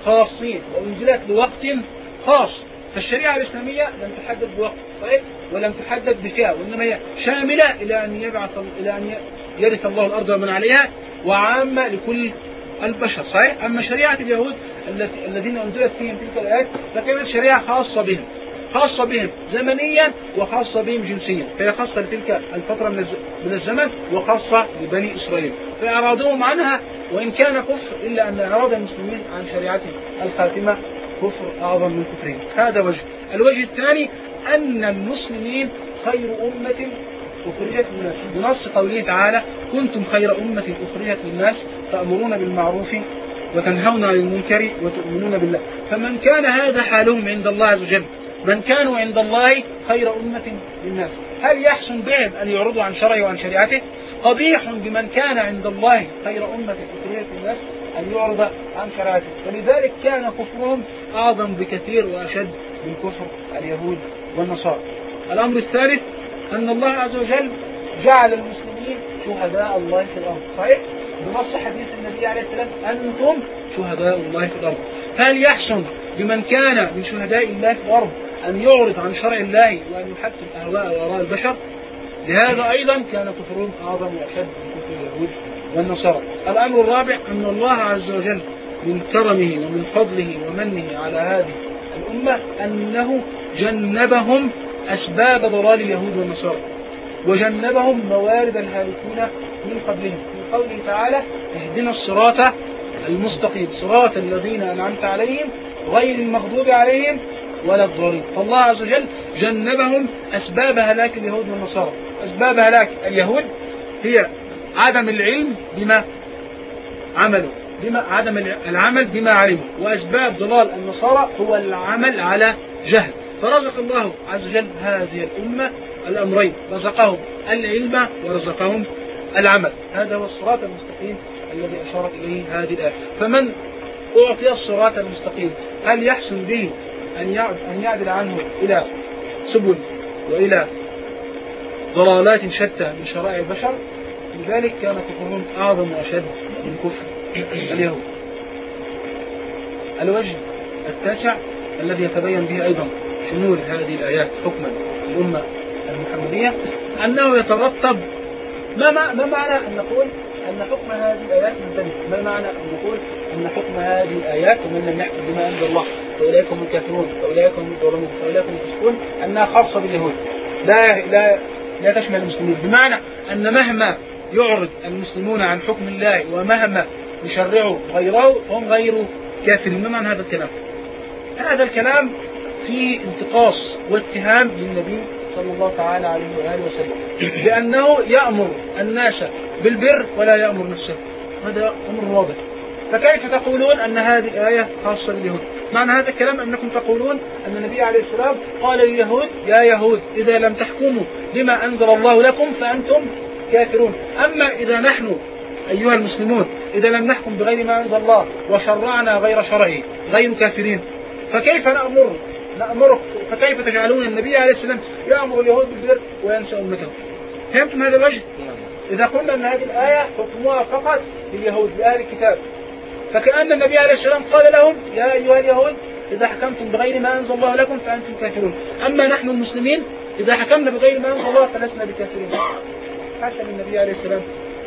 خاصين وأنزلت لوقت خاص. فالشريعة الإسلامية لم تحدد بوقت صحيح ولم تحدد بفئة وإنما هي شاملة إلى أن يبعث إلى أن يرث الله الأرض ومن عليها وعامة لكل البشر صحيح؟ أما شريعة اليهود الذين أنزلت فيهم تلك الآيات فكانت شريعة خاصة بهم خاصة بهم زمنيا وخاصة بهم جنسيا فهي خاصة لتلك الفترة من الزمن وخاصة لبني إسرائيل. فإعراضهم عنها وإن كان كفر إلا أن إعراض المسلمين عن شريعتهم الخاتمة كفر أعظم من كفرهم هذا وجه. الوجه الثاني أن المسلمين خير أمة أخرجت للناس. بنص قوله تعالى كنتم خير أمة أخرجت للناس تأمرون بالمعروف وتنهون عن المنكر وتؤمنون بالله. فمن كان هذا حالهم عند الله عز وجل من كانوا عند الله خير أمة للناس. هل يحسن بهم أن يعرضوا عن شرعه وعن شريعته؟ قبيح بمن كان عند الله خير أمة أخرجت للناس أن يعرض عن شريعته ولذلك كان كفرهم أعظم بكثير وأشد من كفر اليهود والنصارى. الأمر الثالث أن الله عز وجل جعل المسلمين شهداء الله في الأرض. صحيح؟ بنص حديث النبي عليه السلام أنتم شهداء الله في الأرض. هل يحسن بمن كان من شهداء الله في الأرض أن يعرض عن شرع الله وأن يحكم أهواء وآراء البشر؟ لهذا أيضا كان كفرهم أعظم وأشد من كفر اليهود والنصارى. الأمر الرابع أن الله عز وجل من كرمه ومن فضله ومنه على هذه الأمة أنه جنبهم أسباب ضلال اليهود والنصارى وجنبهم موارد الهالكين من قبلهم في قوله تعالى اهدنا الصراط المستقيم صراط الذين أنعمت عليهم غير المغضوب عليهم ولا الضالين. فالله عز وجل جنبهم أسباب هلاك اليهود والنصارى. أسباب هلاك اليهود هي عدم العلم بما عملوا بما عدم العمل بما علموا. وأسباب ضلال النصارى هو العمل على جهل. فرزق الله عز وجل هذه الأمة الأمرين. رزقهم العلم ورزقهم العمل. هذا هو الصراط المستقيم الذي أشارت إليه هذه الآية. فمن أعطي الصراط المستقيم هل يحسن به أن يعدل عنه إلى سبل وإلى ضلالات شتى من شرائع البشر؟ لذلك كان كفرهم أعظم وأشد من كفر اليهود. الوجه التاسع الذي يتبين به أيضا شمول هذه الآيات حكما الأمة المحمدية أنه يترتب ما, ما معنى أن نقول أن حكم هذه الآيات منتهي ما معنى أن نقول أن حكم هذه الآيات ومن لم يحكم بما أنزل الله؟ فأولئك هم الكافرون فأولئك هم الظالمون فأولئك هم الفاسقون أنها خاصة باليهود. لا لا لا تشمل المسلمين. بمعنى أن مهما يعرض المسلمون عن حكم الله ومهما يشرعوا غيره فهم غير كافرين. ما معنى هذا الكلام؟ هذا الكلام فيه انتقاص واتهام للنبي صلى الله تعالى عليه وآله وسلم بأنه يأمر الناس بالبر ولا يأمر نفسه. هذا أمر واضح. فكيف تقولون أن هذه الآية خاصة باليهود؟ معنى هذا الكلام أنكم تقولون أن النبي عليه السلام قال لليهود يا يهود إذا لم تحكموا بما أنزل الله لكم فأنتم كافرون أما إذا نحن أيها المسلمون إذا لم نحكم بغير ما أنزل الله وشرعنا غير شرعه غير كافرين فكيف نأمر؟ نأمرك فكيف تجعلون النبي عليه السلام يأمر اليهود بالبر وينسى أمته فهمتم هذا الوجه؟ إذا قلنا أن هذه الآية حكمها فقط لليهود لأهل الكتاب. فكأن النبي عليه السلام قال لهم يا أيها اليهود إذا حكمتم بغير ما أنزل الله لكم فأنتم كافرون. أما نحن المسلمين إذا حكمنا بغير ما أنزل الله فلسنا بكافرين. حاشا للنبي عليه السلام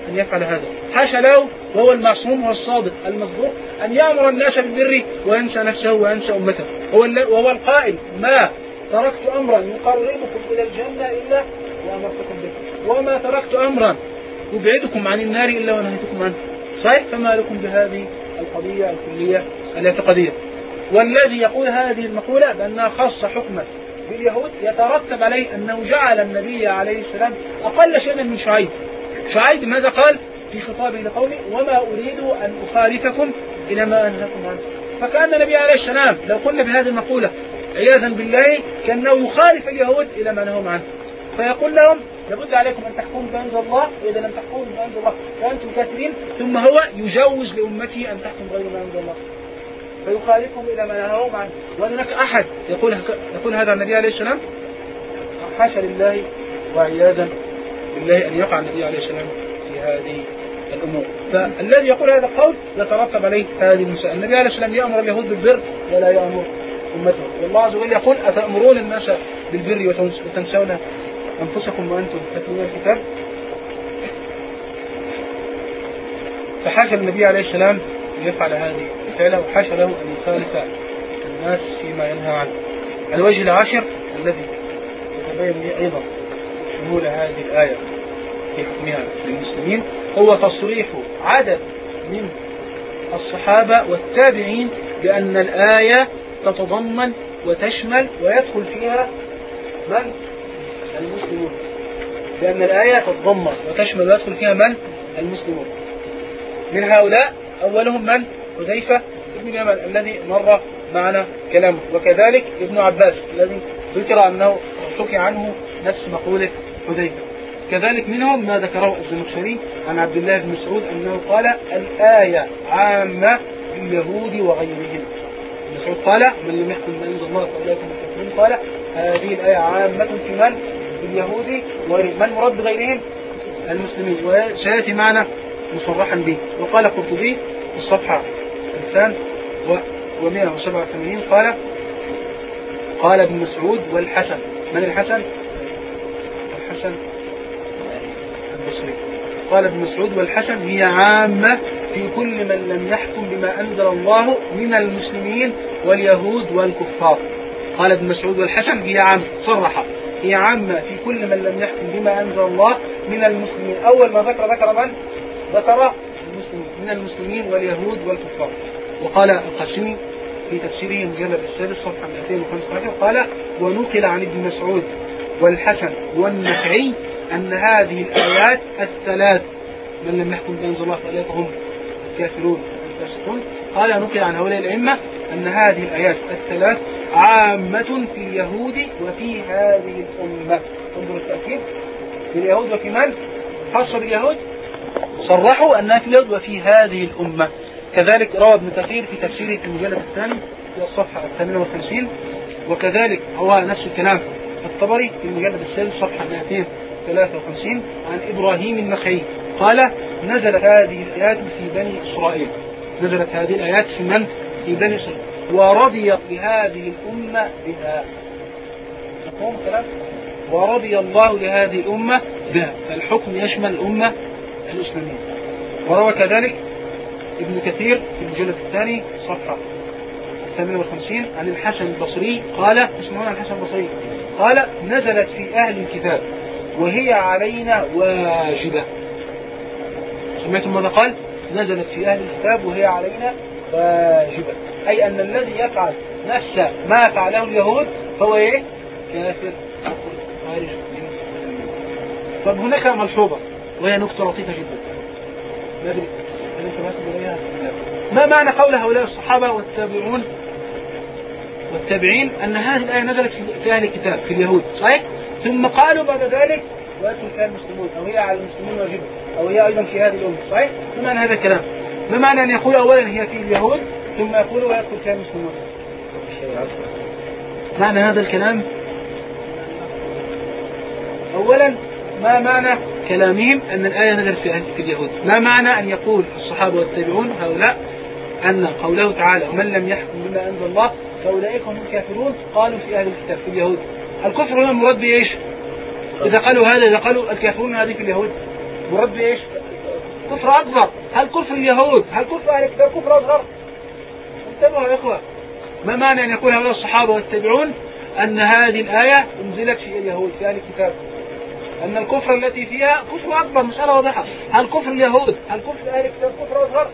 أن يفعل هذا. حاشا له وهو المعصوم والصادق المصدوق أن يأمر الناس بالبر وينسى نفسه وينسى أمته. هو وهو القائل ما تركت أمرا. يقربكم إلى الجنة إلا وأمرتكم به. وما تركت أمرا. يبعدكم عن النار إلا ونهيتكم عنه. صحيح فما لكم بهذه القضية الكلية؟ الاعتقادية والذي يقول هذه المقولة بأنها خاصة حكما. باليهود يترتب عليه أنه جعل النبي عليه السلام أقل شيئا من شعيب. شعيب ماذا قال؟ في خطابه لقومه وما أريد أن أخالفكم إلى ما أنهاكم عنه. فكأن النبي عليه السلام لو قلنا بهذه المقولة عياذا بالله كأنه يخالف اليهود إلى ما نهوا عنه. فيقول لهم لابد عليكم أن تحكموا بأنزل الله وإذا لم تحكموا بأنزل الله فأنتم كافرين. ثم هو يجوز لأمته أن تحكم غير ما الله. فيخالفهم إلى ما نهاهم عنه. وهناك أحد يقول يقول هذا النبي عليه السلام؟ حاشا لله وعياذا بالله أن يقع النبي عليه السلام في هذه الأمور. فالذي يقول هذا القول يترتب عليه هذه المسألة النبي عليه السلام يأمر اليهود بالبر ولا يأمر أمته. والله عز وجل يقول أتأمرون الناس بالبر وتنسون أنفسكم وأنتم تتلون الكتاب؟ فحاشا النبي عليه السلام يفعل هذه الفعلة وحاشا له أن يخالف الناس فيما ينهى عنه. الوجه العاشر الذي يتبين لي أيضا شمول هذه الآية في حكمها للمسلمين هو تصريح عدد من الصحابة والتابعين بأن الآية تتضمن وتشمل ويدخل فيها من؟ المسلمون. لأن الآية تتضمن وتشمل ويدخل فيها من؟ المسلمون. من هؤلاء؟ أولهم من؟ حذيفة ابن اليمن الذي مر معنا كلامه. وكذلك ابن عباس الذي ذكر أنه حكي عنه نفس مقولة حذيفة. كذلك منهم ما ذكره الزمخشري عن عبد الله بن مسعود أنه قال الآية عامة لليهود وغيرهم. مسعود قال من لم يحكم أنزل الله فأولئك هم قال هذه الآية عامة في من؟ اليهود ومن مرد بغيرهم؟ المسلمين. وسيأتي معنا مصرحا به. وقال قرطبي في الصفحة الثان و187 قال قال ابن مسعود والحسن. من الحسن؟ الحسن البصري. قال ابن مسعود والحسن هي عامة في كل من لم يحكم بما أنزل الله من المسلمين واليهود والكفار. قال ابن مسعود والحسن هي عامة. صرح. هي عامة في كل من لم يحكم بما أنزل الله من المسلمين. أول ما ذكر ذكر من؟ ذكر من المسلمين واليهود والكفار. وقال القاسمي في تفسيره المجلد السادس صفحة 215 قال ونقل عن ابن مسعود والحسن والنخعي أن هذه الآيات الثلاث من لم يحكم بأنزل الله فأولئك الكافرون الفاسقون قال نقل عن هؤلاء الأئمة أن هذه الآيات الثلاث عامة في اليهود وفي هذه الأمة. انظر التأكيد. في اليهود وفي من؟ خاصة باليهود؟ صرحوا أنها في اليهود وفي هذه الأمة. كذلك روى ابن كثير في تفسيره في المجلد الثاني في الصفحة 58 وكذلك هو نفس الكلام الطبري في المجلد السادس صفحة 253 عن إبراهيم النخعي. قال نزلت هذه الآيات في بني إسرائيل. نزلت هذه الآيات في من؟ في بني إسرائيل. ورضيت لهذه الأمة بها. ورضي الله لهذه الأمة بها. فالحكم يشمل الأمة الإسلامية وروى كذلك ابن كثير في الجلد الثاني صفحة 58 عن الحسن البصري قال اسمعون عن الحسن البصري؟ قال نزلت في أهل الكتاب وهي علينا واجبة. سمعتم ماذا قال؟ نزلت في أهل الكتاب وهي علينا واجبة. أي أن الذي يفعل نفس ما فعله اليهود فهو إيه؟ كافر. خارج طب هناك ملحوظة. وهي نقطة لطيفة جدا. ما معنى قول هؤلاء الصحابة والتابعون والتابعين؟ أن هذه الآية نزلت في أهل الكتاب في اليهود صحيح؟ ثم قالوا بعد ذلك وأنتم فيها المسلمون أو هي على المسلمين واجبة أو هي أيضا في هذه الأمة صحيح؟ ما معنى هذا الكلام؟ ما معنى أن يقول أولا هي في اليهود ثم يقول ويدخل فيها المسلمون معنى هذا الكلام؟ أولا ما معنى كلامهم أن الآية نزلت في اليهود؟ ما معنى أن يقول الصحابة والتابعون هؤلاء أن قوله تعالى ومن لم يحكم بما أنزل الله فأولئك هم الكافرون قالوا في أهل الكتاب في اليهود. الكفر هنا مراد بإيش؟ إذا قالوا هذا إذا قالوا الكافرون هذه في اليهود مراد بإيش؟ كفر أكبر هل كفر اليهود؟ هل كفر أهل الكتاب كفر أصغر؟ انتبهوا يا إخوة. ما معنى أن يقول هؤلاء الصحابة والتابعون أن هذه الآية أنزلت في اليهود في أهل الكتاب؟ أن الكفر التي فيها كفر أكبر مسألة واضحة. هل كفر اليهود؟ هل كفر أهل الكتاب كفر أصغر؟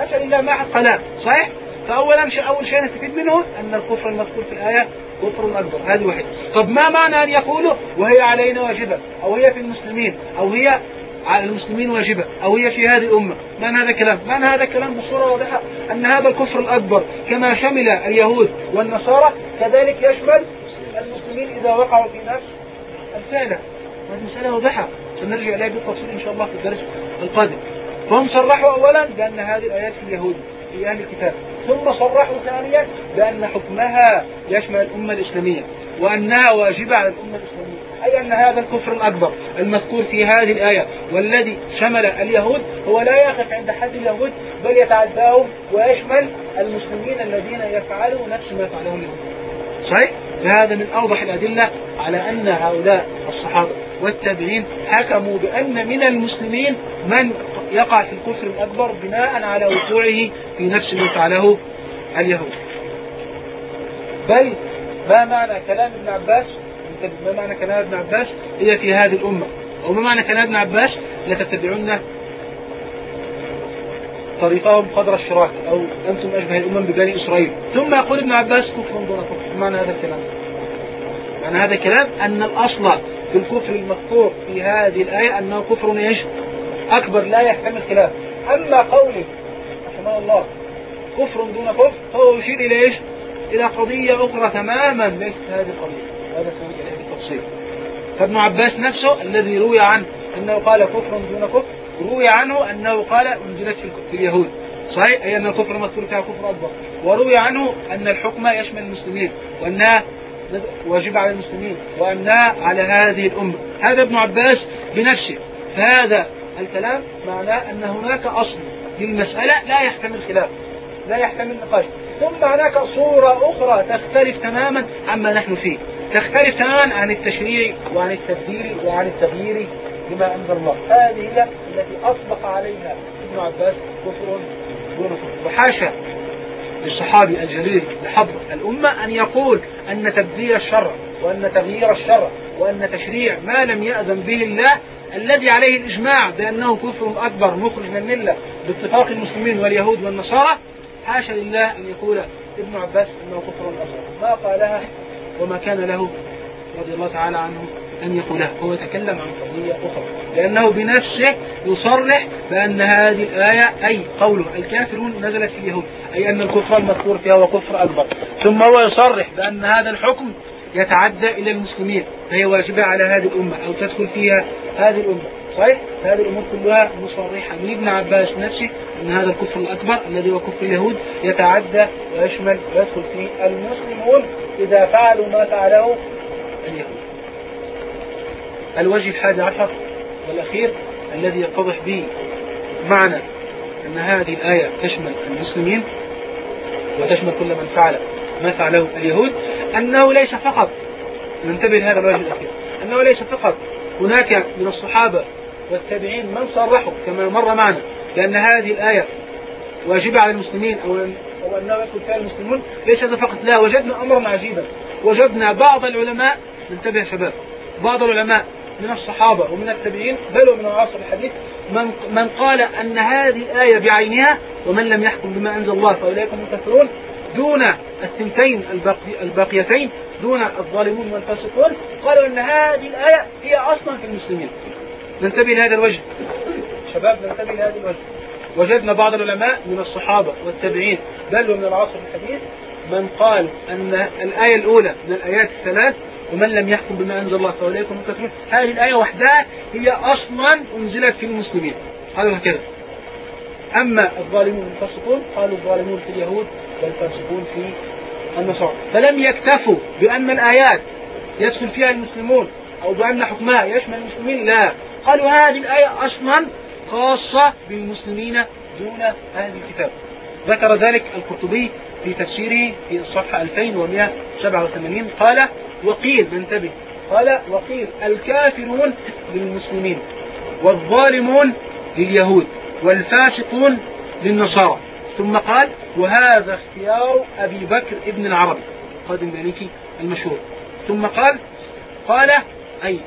أسأل الله ما حق لا صحيح؟ فأولا شيء أول شيء نستفيد منه أن الكفر المذكور في الآية كفر أكبر. هذه واحد طب ما معنى أن يقولوا وهي علينا واجبة أو هي في المسلمين أو هي على المسلمين واجبة أو هي في هذه الأمة؟ معنى هذا الكلام؟ معنى هذا الكلام؟ بصورة واضحة. أن هذا الكفر الأكبر كما شمل اليهود والنصارى كذلك يشمل المسلمين إذا وقعوا في نفس الفعلة. هذه مسألة واضحة. سنرجع إليها بالتفصيل إن شاء الله في الدرس القادم. فهم صرحوا أولا بأن هذه الآيات في اليهود في أهل الكتاب. ثم صرحوا ثانيا بأن حكمها يشمل الأمة الإسلامية وأنها واجبة على الأمة الإسلامية. أي أن هذا الكفر الأكبر المذكور في هذه الآية والذي شمل اليهود هو لا يقف عند حد اليهود بل يتعداهم ويشمل المسلمين الذين يفعلوا نفس ما فعله اليهود. صحيح؟ فهذا من أوضح الأدلة على أن هؤلاء الصحابة والتابعين حكموا بأن من المسلمين من يقع في الكفر الأكبر بناء على وقوعه في نفس ما فعله اليهود. بل ما معنى كلام ابن عباس؟ ما معنى كلام ابن عباس؟ هي في هذه الأمة. أو ما معنى كلام ابن عباس؟ لتتبعون طريقهم قدر الشراك أو أنتم أشبه الأمم ببني إسرائيل. ثم يقول ابن عباس كفر دون كفر. معنى هذا الكلام؟ معنى هذا الكلام أن الأصل في الكفر المذكور في هذه الآية أنه كفر إيش؟ أكبر لا يحتمل خلاف. أما قوله رحمه الله كفر دون كفر فهو يشير إلى إيش؟ إلى قضية أخرى تماما ليست هذه القضية. هذا سنجي إليه بالتفصيل فابن عباس نفسه الذي روي عنه أنه قال كفر دون كفر روي عنه أنه قال أنزلت في اليهود. صحيح؟ أي أن الكفر مذكور فيها كفر أكبر. وروي عنه أن الحكم يشمل المسلمين؟ وأنها واجب على المسلمين وأنها على هذه الأمة. هذا ابن عباس بنفسه. فهذا الكلام معناه أن هناك أصل للمسألة لا يحتمل خلاف لا يحتمل نقاش. ثم هناك صورة أخرى تختلف تماما عما نحن فيه. تختلف تماما عن التشريع وعن التبديل وعن التغيير بما أنزل الله. هذه التي أطلق عليها ابن عباس كفر دون كفر وحاشا للصحابي الجليل لحظ الأمة أن يقول أن تبديل الشرع وأن تغيير الشرع وأن تشريع ما لم يأذن به الله الذي عليه الإجماع بأنه كفر أكبر مخرج من الملة باتفاق المسلمين واليهود والنصارى حاشا لله أن يقول ابن عباس أنه كفر أصغر ما قالها وما كان له رضي الله تعالى عنه أن يقولها هو يتكلم عن قضية أخرى. لأنه بنفسه يصرح بأن هذه الآية أي قوله الكافرون نزلت في اليهود أي أن الكفر المذكور فيها هو كفر أكبر. ثم هو يصرح بأن هذا الحكم يتعدى إلى المسلمين فهي واجبة على هذه الأمة أو تدخل فيها هذه الأمة. صحيح؟ هذه الأمور كلها مصرحة. من ابن عباس نفسه أن هذا الكفر الأكبر الذي هو كفر اليهود يتعدى ويشمل ويدخل فيه المسلمون إذا فعلوا ما فعله اليهود. الوجه الحادي عشر والأخير الذي يتضح به معنى أن هذه الآية تشمل المسلمين وتشمل كل من فعل ما فعله اليهود أنه ليس فقط ننتبه لهذا الوجه الأخير أنه ليس فقط. هناك من الصحابة والتابعين من صرحوا كما مر معنا بأن هذه الآية واجبة على المسلمين أو أو أنه يدخل فيها المسلمون ليس هذا فقط. لا وجدنا أمرا عجيبا وجدنا بعض العلماء انتبه يا شباب بعض العلماء من الصحابة ومن التابعين بل ومن العصر الحديث من, من قال أن هذه الآية بعينها ومن لم يحكم بما أنزل الله فأولئك هم الكافرون. دون الثنتين الباقي الباقيتين دون الظالمون والفاسقون قالوا أن هذه الآية هي أصلا في المسلمين. ننتبه لهذا الوجه. شباب ننتبه لهذا الوجه. وجدنا بعض العلماء من الصحابة والتابعين بل ومن العصر الحديث من قال أن الآية الأولى من الآيات الثلاث ومن لم يحكم بما أنزل الله فأولئك هم الكافرون هذه الآية وحدها هي أصلا أنزلت في المسلمين. قالوا هكذا أما الظالمون الفاسقون قالوا الظالمون في اليهود والفاسقون في النصارى. فلم يكتفوا بأن الآيات يدخل فيها المسلمون أو بأن حكمها يشمل المسلمين لا. قالوا هذه الآية أصلا خاصة بالمسلمين دون أهل الكتاب. ذكر ذلك القرطبي في تفسيره في الصفحة 2187 قال وقيل ننتبه قال وقيل الكافرون للمسلمين والظالمون لليهود والفاسقون للنصارى. ثم قال وهذا اختيار أبي بكر ابن العربي قادم المالكي المشهور. ثم قال قال أي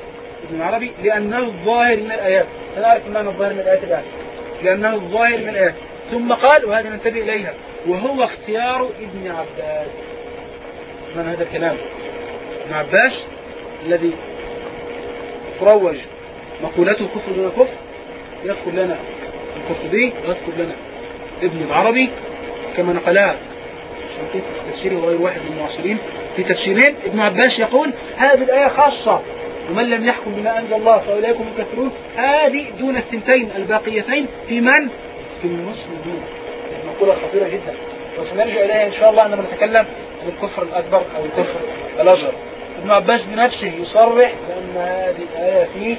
ابن العربي لأنه الظاهر من الآيات. أنا أعرف الظاهر من الآيات الآن. لأنه الظاهر من الآيات. ثم قال وهذا ننتبه إليها وهو اختيار ابن عباس. من هذا الكلام؟ ابن عباس الذي تروج مقولته كفر دون كفر يذكر لنا القرطبي ويذكر لنا ابن العربي كما نقلها في تفسيره غير واحد من المعاصرين في تفسيرين ابن عباس يقول هذه الآية خاصة ومن لم يحكم بما أنزل الله فأولئك هم الكافرون. هذه دون الثنتين الباقيتين في من؟ في المسلمين. مقولة خطيرة جدا. وسنرجع إليها إن شاء الله عندما نتكلم عن الكفر الأكبر أو الكفر الأصغر. ابن عباس بنفسه يصرح بأن هذه الآية في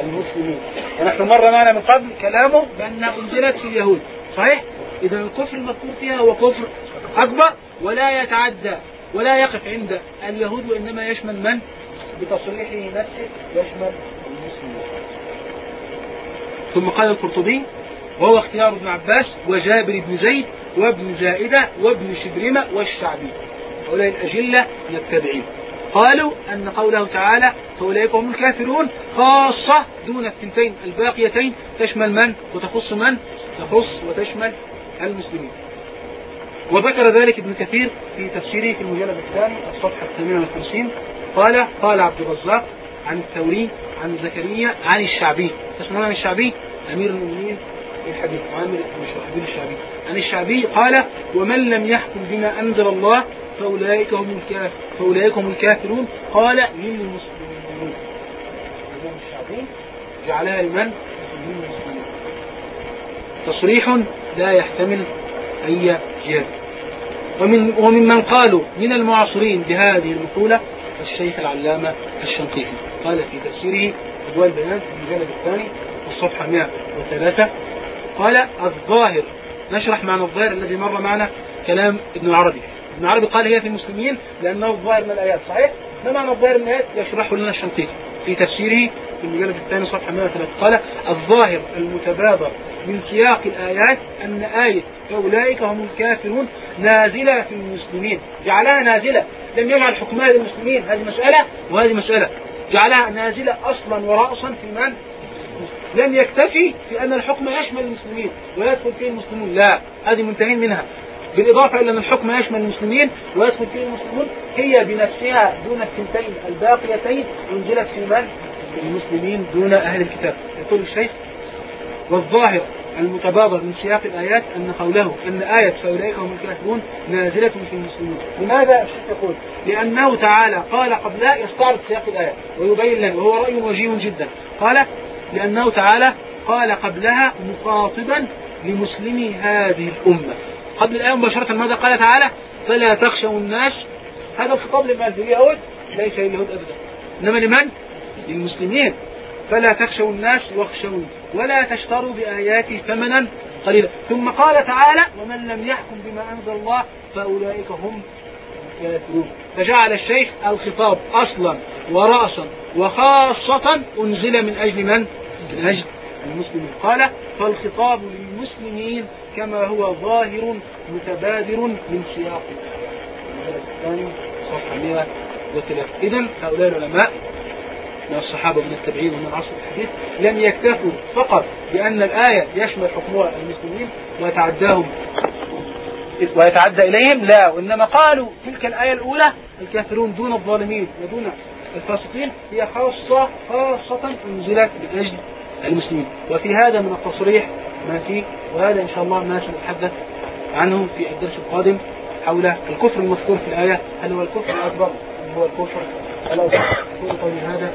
المسلمين. ونحن مر معنا من قبل كلامه بأنها أنزلت في اليهود. صحيح؟ إذا الكفر المذكور فيها هو كفر أكبر ولا يتعدى ولا يقف عند اليهود وإنما يشمل من؟ بتصريحه نفسه يشمل المسلمين. ثم قال القرطبي وهو اختيار ابن عباس وجابر بن زيد وابن زائدة وابن شبرمة والشعبي. هؤلاء الأجلة من التابعين. قالوا أن قوله تعالى فأولئك هم الكافرون خاصة دون الثنتين الباقيتين تشمل من وتخص من؟ تخص وتشمل المسلمين. وذكر ذلك ابن كثير في تفسيره في المجلد الثاني الصفحة 58 قال قال عبد الرزاق عن الثوري عن زكريا عن الشعبي. تسمعون عن الشعبي؟ أمير المؤمنين الحديث عامر مش الشعبي. عن الشعبي قال ومن لم يحكم بما أنزل الله فأولئك هم فأولئك هم الكافرون. قال الإمام الشعبي جعلها لمن؟ للمسلمين. تصريح لا يحتمل أي جهة. ومن وممن قالوا من المعاصرين بهذه المقولة الشيخ العلامة الشنقيطي. قال في تفسيره أدواء البيان في المجلد الثاني الصفحة 103 قال الظاهر نشرح معنى الظاهر الذي مر معنا كلام ابن العربي. ابن العربي قال هي في المسلمين لأنه الظاهر من الآيات. صحيح؟ ما معنى الظاهر من الآيات؟ يشرحه لنا الشنقيطي في تفسيره في المجلد الثاني صفحة 103 قال الظاهر المتبادر من سياق الآيات أن آية فأولئك هم الكافرون نازلة في المسلمين. جعلها نازلة. لم يجعل حكمها للمسلمين. هذه مسألة؟ وهذه مسألة. جعلها نازلة أصلا ورأسا في من؟ لم يكتفي في أن الحكم يشمل المسلمين ويدخل فيه المسلمون. لا. هذه منتهين منها. بالإضافة إلى أن الحكم يشمل المسلمين ويدخل فيه المسلمون هي بنفسها دون الثنتين الباقيتين أنزلت في من؟ المسلمين دون أهل الكتاب. يقول الشيخ والظاهر المتبادر من سياق الآيات أن قوله أن آية فأولئك هم الكافرون نازلة في المسلمين. لماذا الشيخ يقول؟ لأنه تعالى قال قبلها يستعرض سياق الآيات ويبين لنا وهو رأي وجيه جدا. قال لأنه تعالى قال قبلها مخاطبا لمسلمي هذه الأمة. قبل الآية مباشرة ماذا قال تعالى؟ فلا تخشوا الناس. هذا الخطاب لمن لليهود ليس لليهود أبدا. إنما لمن؟ للمسلمين. فلا تخشوا الناس واخشوني ولا تشتروا بآياتي ثمنا قليلا. ثم قال تعالى ومن لم يحكم بما أنزل الله فأولئك هم الكافرون. فجعل الشيخ الخطاب أصلا ورأسا وخاصة أنزل من أجل من؟ من أجل المسلمين قال فالخطاب للمسلمين كما هو ظاهر متبادر من سياق الثاني صفحة 103 إذا هؤلاء العلماء من الصحابة ومن التابعين ومن العصر الحديث لم يكتفوا فقط بأن الآية يشمل حكمها المسلمين ويتعداهم. ويتعدى إليهم؟ لا. وإنما قالوا تلك الآية الأولى الكافرون دون الظالمين ودون الفاسقين هي خاصة خاصة أنزلت لأجل المسلمين. وفي هذا من التصريح ما فيه وهذا إن شاء الله ما سنتحدث عنه في الدرس القادم حول الكفر المذكور في الآية هل هو الكفر الأكبر هو الكفر؟ قولي هذا.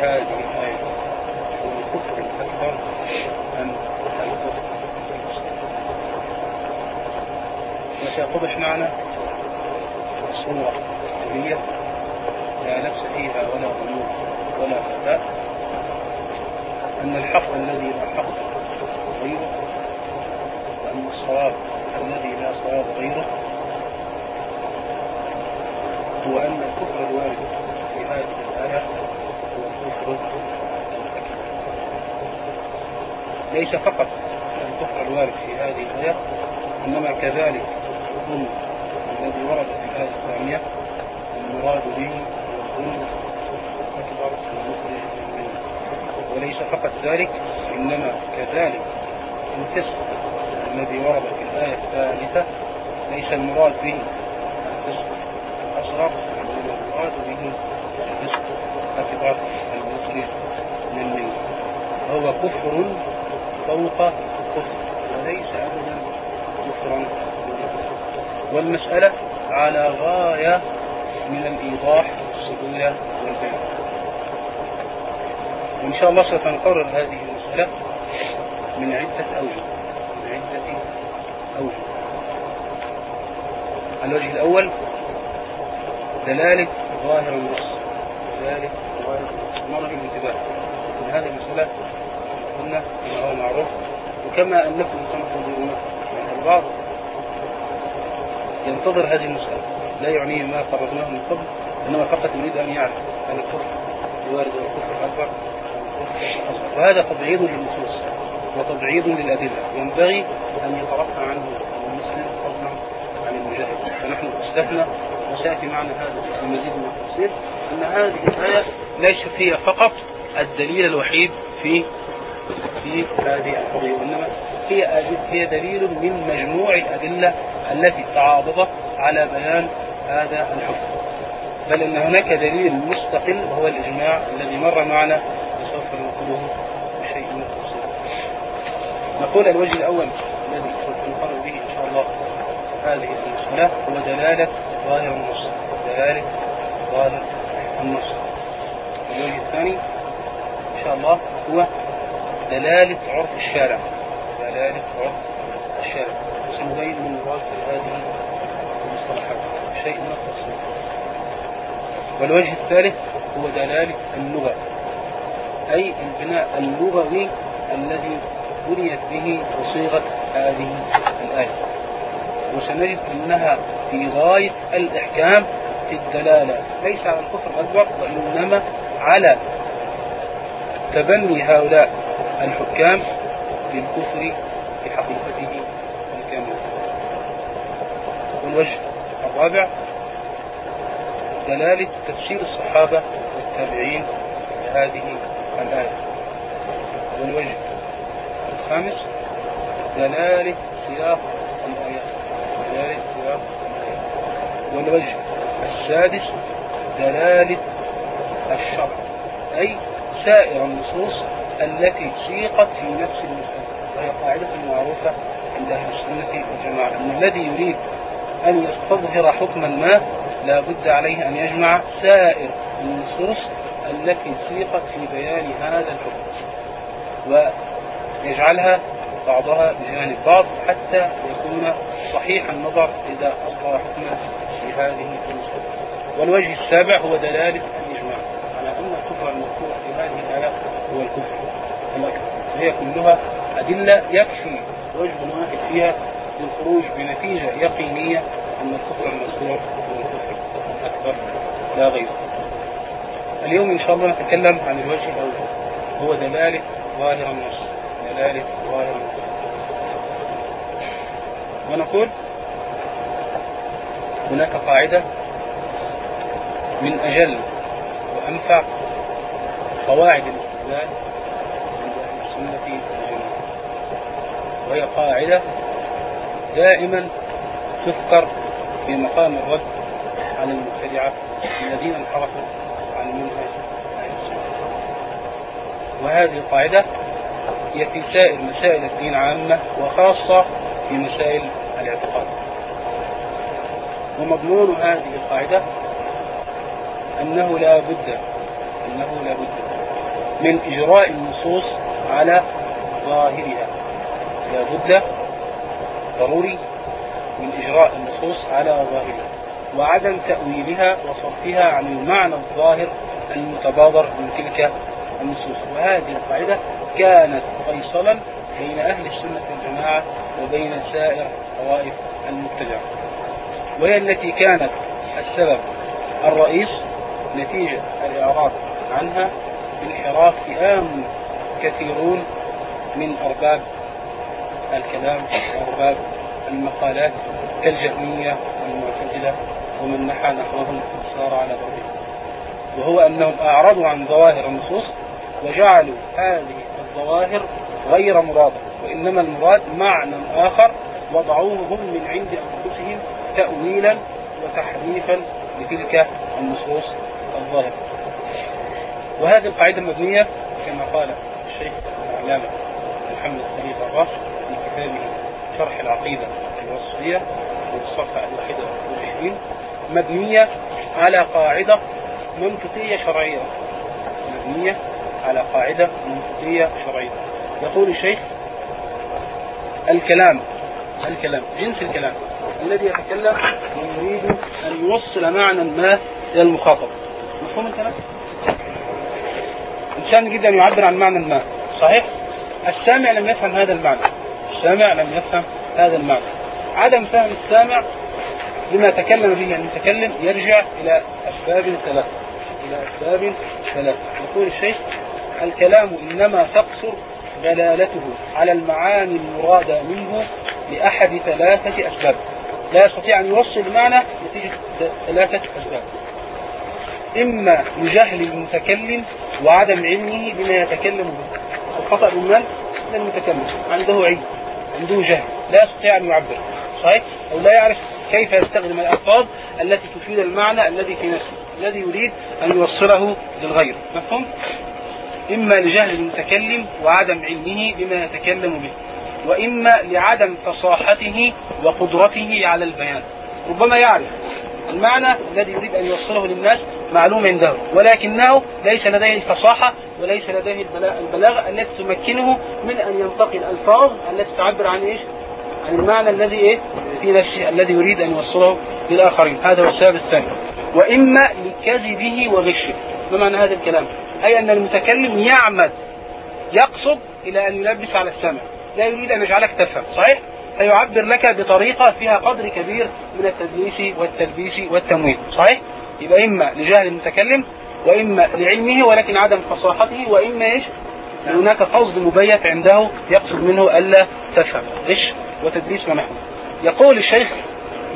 في هذه الآية هو الكفر الأكبر الكفر وسيتضح معنا الصورة الكلية لا نفس فيها ولا غموض ولا خفاء أن الحق الذي لا حق غيره. وأن الصواب الذي لا صواب غيره. هو أن الكفر الوارد في هذه الآية هو الكفر الأكبر ليس فقط الكفر الوارد في هذه الآية إنما كذلك الظلم الذي ورد في الآية الثانية المراد به هو الظلم الأكبر المخرج منه وليس فقط ذلك إنما كذلك الفسق الذي ورد في الآية الثالثة ليس المراد به الفسق الأصغر إنما المراد به الفسق الأكبر المخرج من وهو كفر فوق كفر وليس أبدا كفرا. والمسألة على غاية من الإيضاح والسهولة والبيان. وإن شاء الله سنقرر هذه المسألة من عدة أوجه من عدة أوجه. الوجه الأول دلالة ظاهر النص دلالة ظاهر النص مرة الانتباه من هذه المسألة قلنا كما هو معروف وكما أنكم تنتظرون البعض ينتظر هذه المسألة لا يعنيه ما قررناه من قبل إنما فقط يريد أن يعرف هل الكفر يوارد الكفر الأكبر. وهذا تضعيض للنصوص وتضعيض للأدلة. ينبغي أن يترفع عنه المسلم فضلا عن المجاهد. فنحن أستثنى وسيأتي معنا هذا في المزيد من التفسير أن هذه الآية ليس فيها فقط الدليل الوحيد في في هذه القضية وإنما هي هي دليل من مجموع الأدلة التي تعاضدت على بيان هذا الحكم. بل إن هناك دليل مستقل وهو الإجماع الذي مر معنا وسوف نقوله بشيء من التفصيل. نقول الوجه الأول الذي سوف نقرر به إن شاء الله هذه المسألة هو دلالة ظاهر النص. دلالة ظاهر النص. الوجه الثاني إن شاء الله دلالة عرف الشارع. دلالة عرف الشارع. سنبين من مراد هذه المصطلحات. شيء من التفصيل والوجه الثالث هو دلالة اللغة. أي البناء اللغوي الذي بنيت به وصيغت هذه الآية. وسنجد أنها في غاية الإحكام في الدلالة. ليس على الكفر الأكبر وإنما على تبني هؤلاء. الحكام للكفر في حقيقته الكاملة والوجه الرابع دلالة تفسير الصحابة والتابعين لهذه الآية. والوجه الخامس دلالة سياق الآيات. دلالة سياق الآيات. والوجه السادس دلالة الشرع. أي سائر النصوص التي سيقت في نفس المسألة وهي قاعدة معروفة عند أهل السنة والجماعة. أن الذي يريد أن يستظهر حكما ما لا بد عليه أن يجمع سائر النصوص التي سيقت في بيان هذا الحكم. ويجعلها بعضها بجانب بعض حتى يكون صحيح النظر إذا أصدر حكما في هذه النصوص. والوجه السابع هو دلالة الإجماع. على أن الكفر المذكور في هذه الآية هو الكفر. وهي كلها أدلة يكفي وجه واحد فيها للخروج بنتيجة يقينية أن الكفر المذكور هو الكفر الأكبر لا غير. اليوم إن شاء الله نتكلم عن الوجه الأول هو دلالة ظاهر النص دلالة ظاهر النص ونقول هناك قاعدة من أجل وأنفع قواعد الاستدلال عند أهل السنة والجماعة وهي قاعدة دائما تذكر في مقام الرد على المبتدعة الذين انحرفوا عن منهج وهذه القاعدة هي في سائر مسائل الدين عامة وخاصة في مسائل الاعتقاد. ومضمون هذه القاعدة أنه لا بد أنه لا بد من إجراء النصوص على ظاهرها. لا بد ضروري من إجراء النصوص على ظاهرها وعدم تأويلها وصرفها عن المعنى الظاهر المتبادر من تلك النصوص. وهذه القاعدة كانت فيصلا بين أهل السنة والجماعة وبين سائر طوائف المبتدعة وهي التي كانت السبب الرئيس نتيجة الإعراض عنها انحراف فئام كثيرون من أرباب الكلام وأرباب المقالات كالجهمية والمعتزلة ومن نحى نحوهم صار على ضربهم وهو أنهم أعرضوا عن ظواهر النصوص وجعلوا هذه الظواهر غير مرادة وإنما المراد معنى آخر وضعوه هم من عند أنفسهم تأويلا وتحريفا لتلك النصوص الظاهرة. وهذه القاعدة مبنية كما قال الشيخ العلامة محمد خليل الراس كتابه شرح العقيدة الوصفية والصفحة الواحدة والعشرين مبنية على قاعدة منطقية شرعية. مبنية على قاعدة منطقية شرعية. يقول الشيخ الكلام الكلام جنس الكلام الذي يتكلم ويريد أن يوصل معنى ما إلى المخاطب. مفهوم الكلام؟ إنسان جدا يعبر عن معنى ما. صحيح؟ السامع لم يفهم هذا المعنى. السامع لم يفهم هذا المعنى. عدم فهم السامع لما تكلم به المتكلم يرجع إلى أسباب ثلاثة. إلى أسباب ثلاثة. يقول الشيخ الكلام إنما تقصر دلالته على المعاني المرادة منه لأحد ثلاثة أسباب. لا يستطيع أن يوصل المعنى نتيجة ثلاثة أسباب. إما لجهل المتكلم وعدم علمه بما يتكلم به. الخطأ من؟ من؟ المتكلم. عنده علم. عنده جهل لا يستطيع أن يعبر صحيح؟ أو لا يعرف كيف يستخدم الألفاظ التي تفيد المعنى الذي في نفسه الذي يريد أن يوصله للغير مفهوم؟ إما لجهل المتكلم وعدم علمه بما يتكلم به وإما لعدم فصاحته وقدرته على البيان ربما يعرف المعنى الذي يريد أن يوصله للناس معلوم عنده ولكنه ليس لديه الفصاحة وليس لديه البلاغة التي تمكنه من أن ينتقي الألفاظ التي تعبر عن إيش؟ عن المعنى الذي إيه؟ في نفسه الذي يريد أن يوصله للآخرين. هذا هو السبب الثاني. وإما لكذبه وغشه. ما معنى هذا الكلام؟ أي أن المتكلم يعمد يقصد إلى أن يلبس على السمع. لا يريد أن يجعلك تفهم صحيح؟ فيعبر لك بطريقة فيها قدر كبير من التدليس والتلبيس والتمويل. صحيح؟ يبقى إما لجهل المتكلم وإما لعلمه ولكن عدم فصاحته وإما إيش؟ هناك قصد مبيت عنده يقصد منه ألا تفهم إيش؟ وتدليس ونحو. يقول الشيخ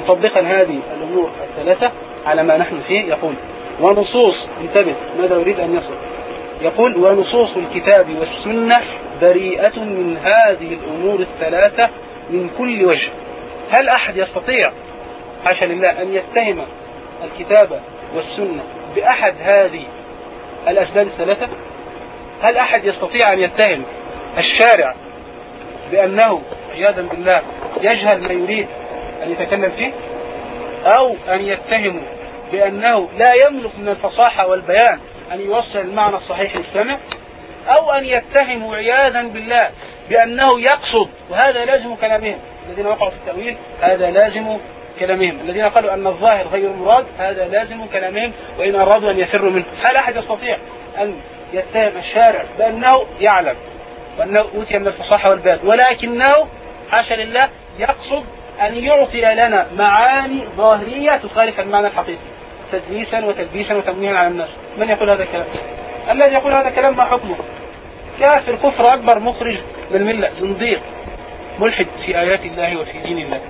مطبقا هذه الأمور الثلاثة على ما نحن فيه يقول ونصوص انتبه ماذا يريد أن يصل؟ يقول ونصوص الكتاب والسنة بريئة من هذه الأمور الثلاثة من كل وجه. هل أحد يستطيع حاشا لله أن يتهم الكتاب والسنة بأحد هذه الأسباب الثلاثة؟ هل أحد يستطيع أن يتهم الشارع بأنه عياذا بالله يجهل ما يريد أن يتكلم فيه؟ أو أن يتهم بأنه لا يملك من الفصاحة والبيان أن يوصل المعنى الصحيح للسمع؟ أو أن يتهم عياذا بالله بأنه يقصد وهذا لازم كلامهم. الذين وقعوا في التأويل هذا لازم كلامهم. الذين قالوا أن الظاهر غير المراد هذا لازم كلامهم وإن أرادوا أن يفروا منه. هل أحد يستطيع أن يتهم الشارع بأنه يعلم وأنه أوتي من الفصاحة والبيان ولكنه حاشا لله يقصد أن يعطي لنا معاني ظاهرية تخالف المعنى الحقيقي تدليسا وتلبيسا وتمويها على الناس. من يقول هذا الكلام؟ الذي يقول هذا الكلام ما حكمه؟ كافر كفر أكبر مخرج من زنديق ملحد في آيات الله وفي دين الله.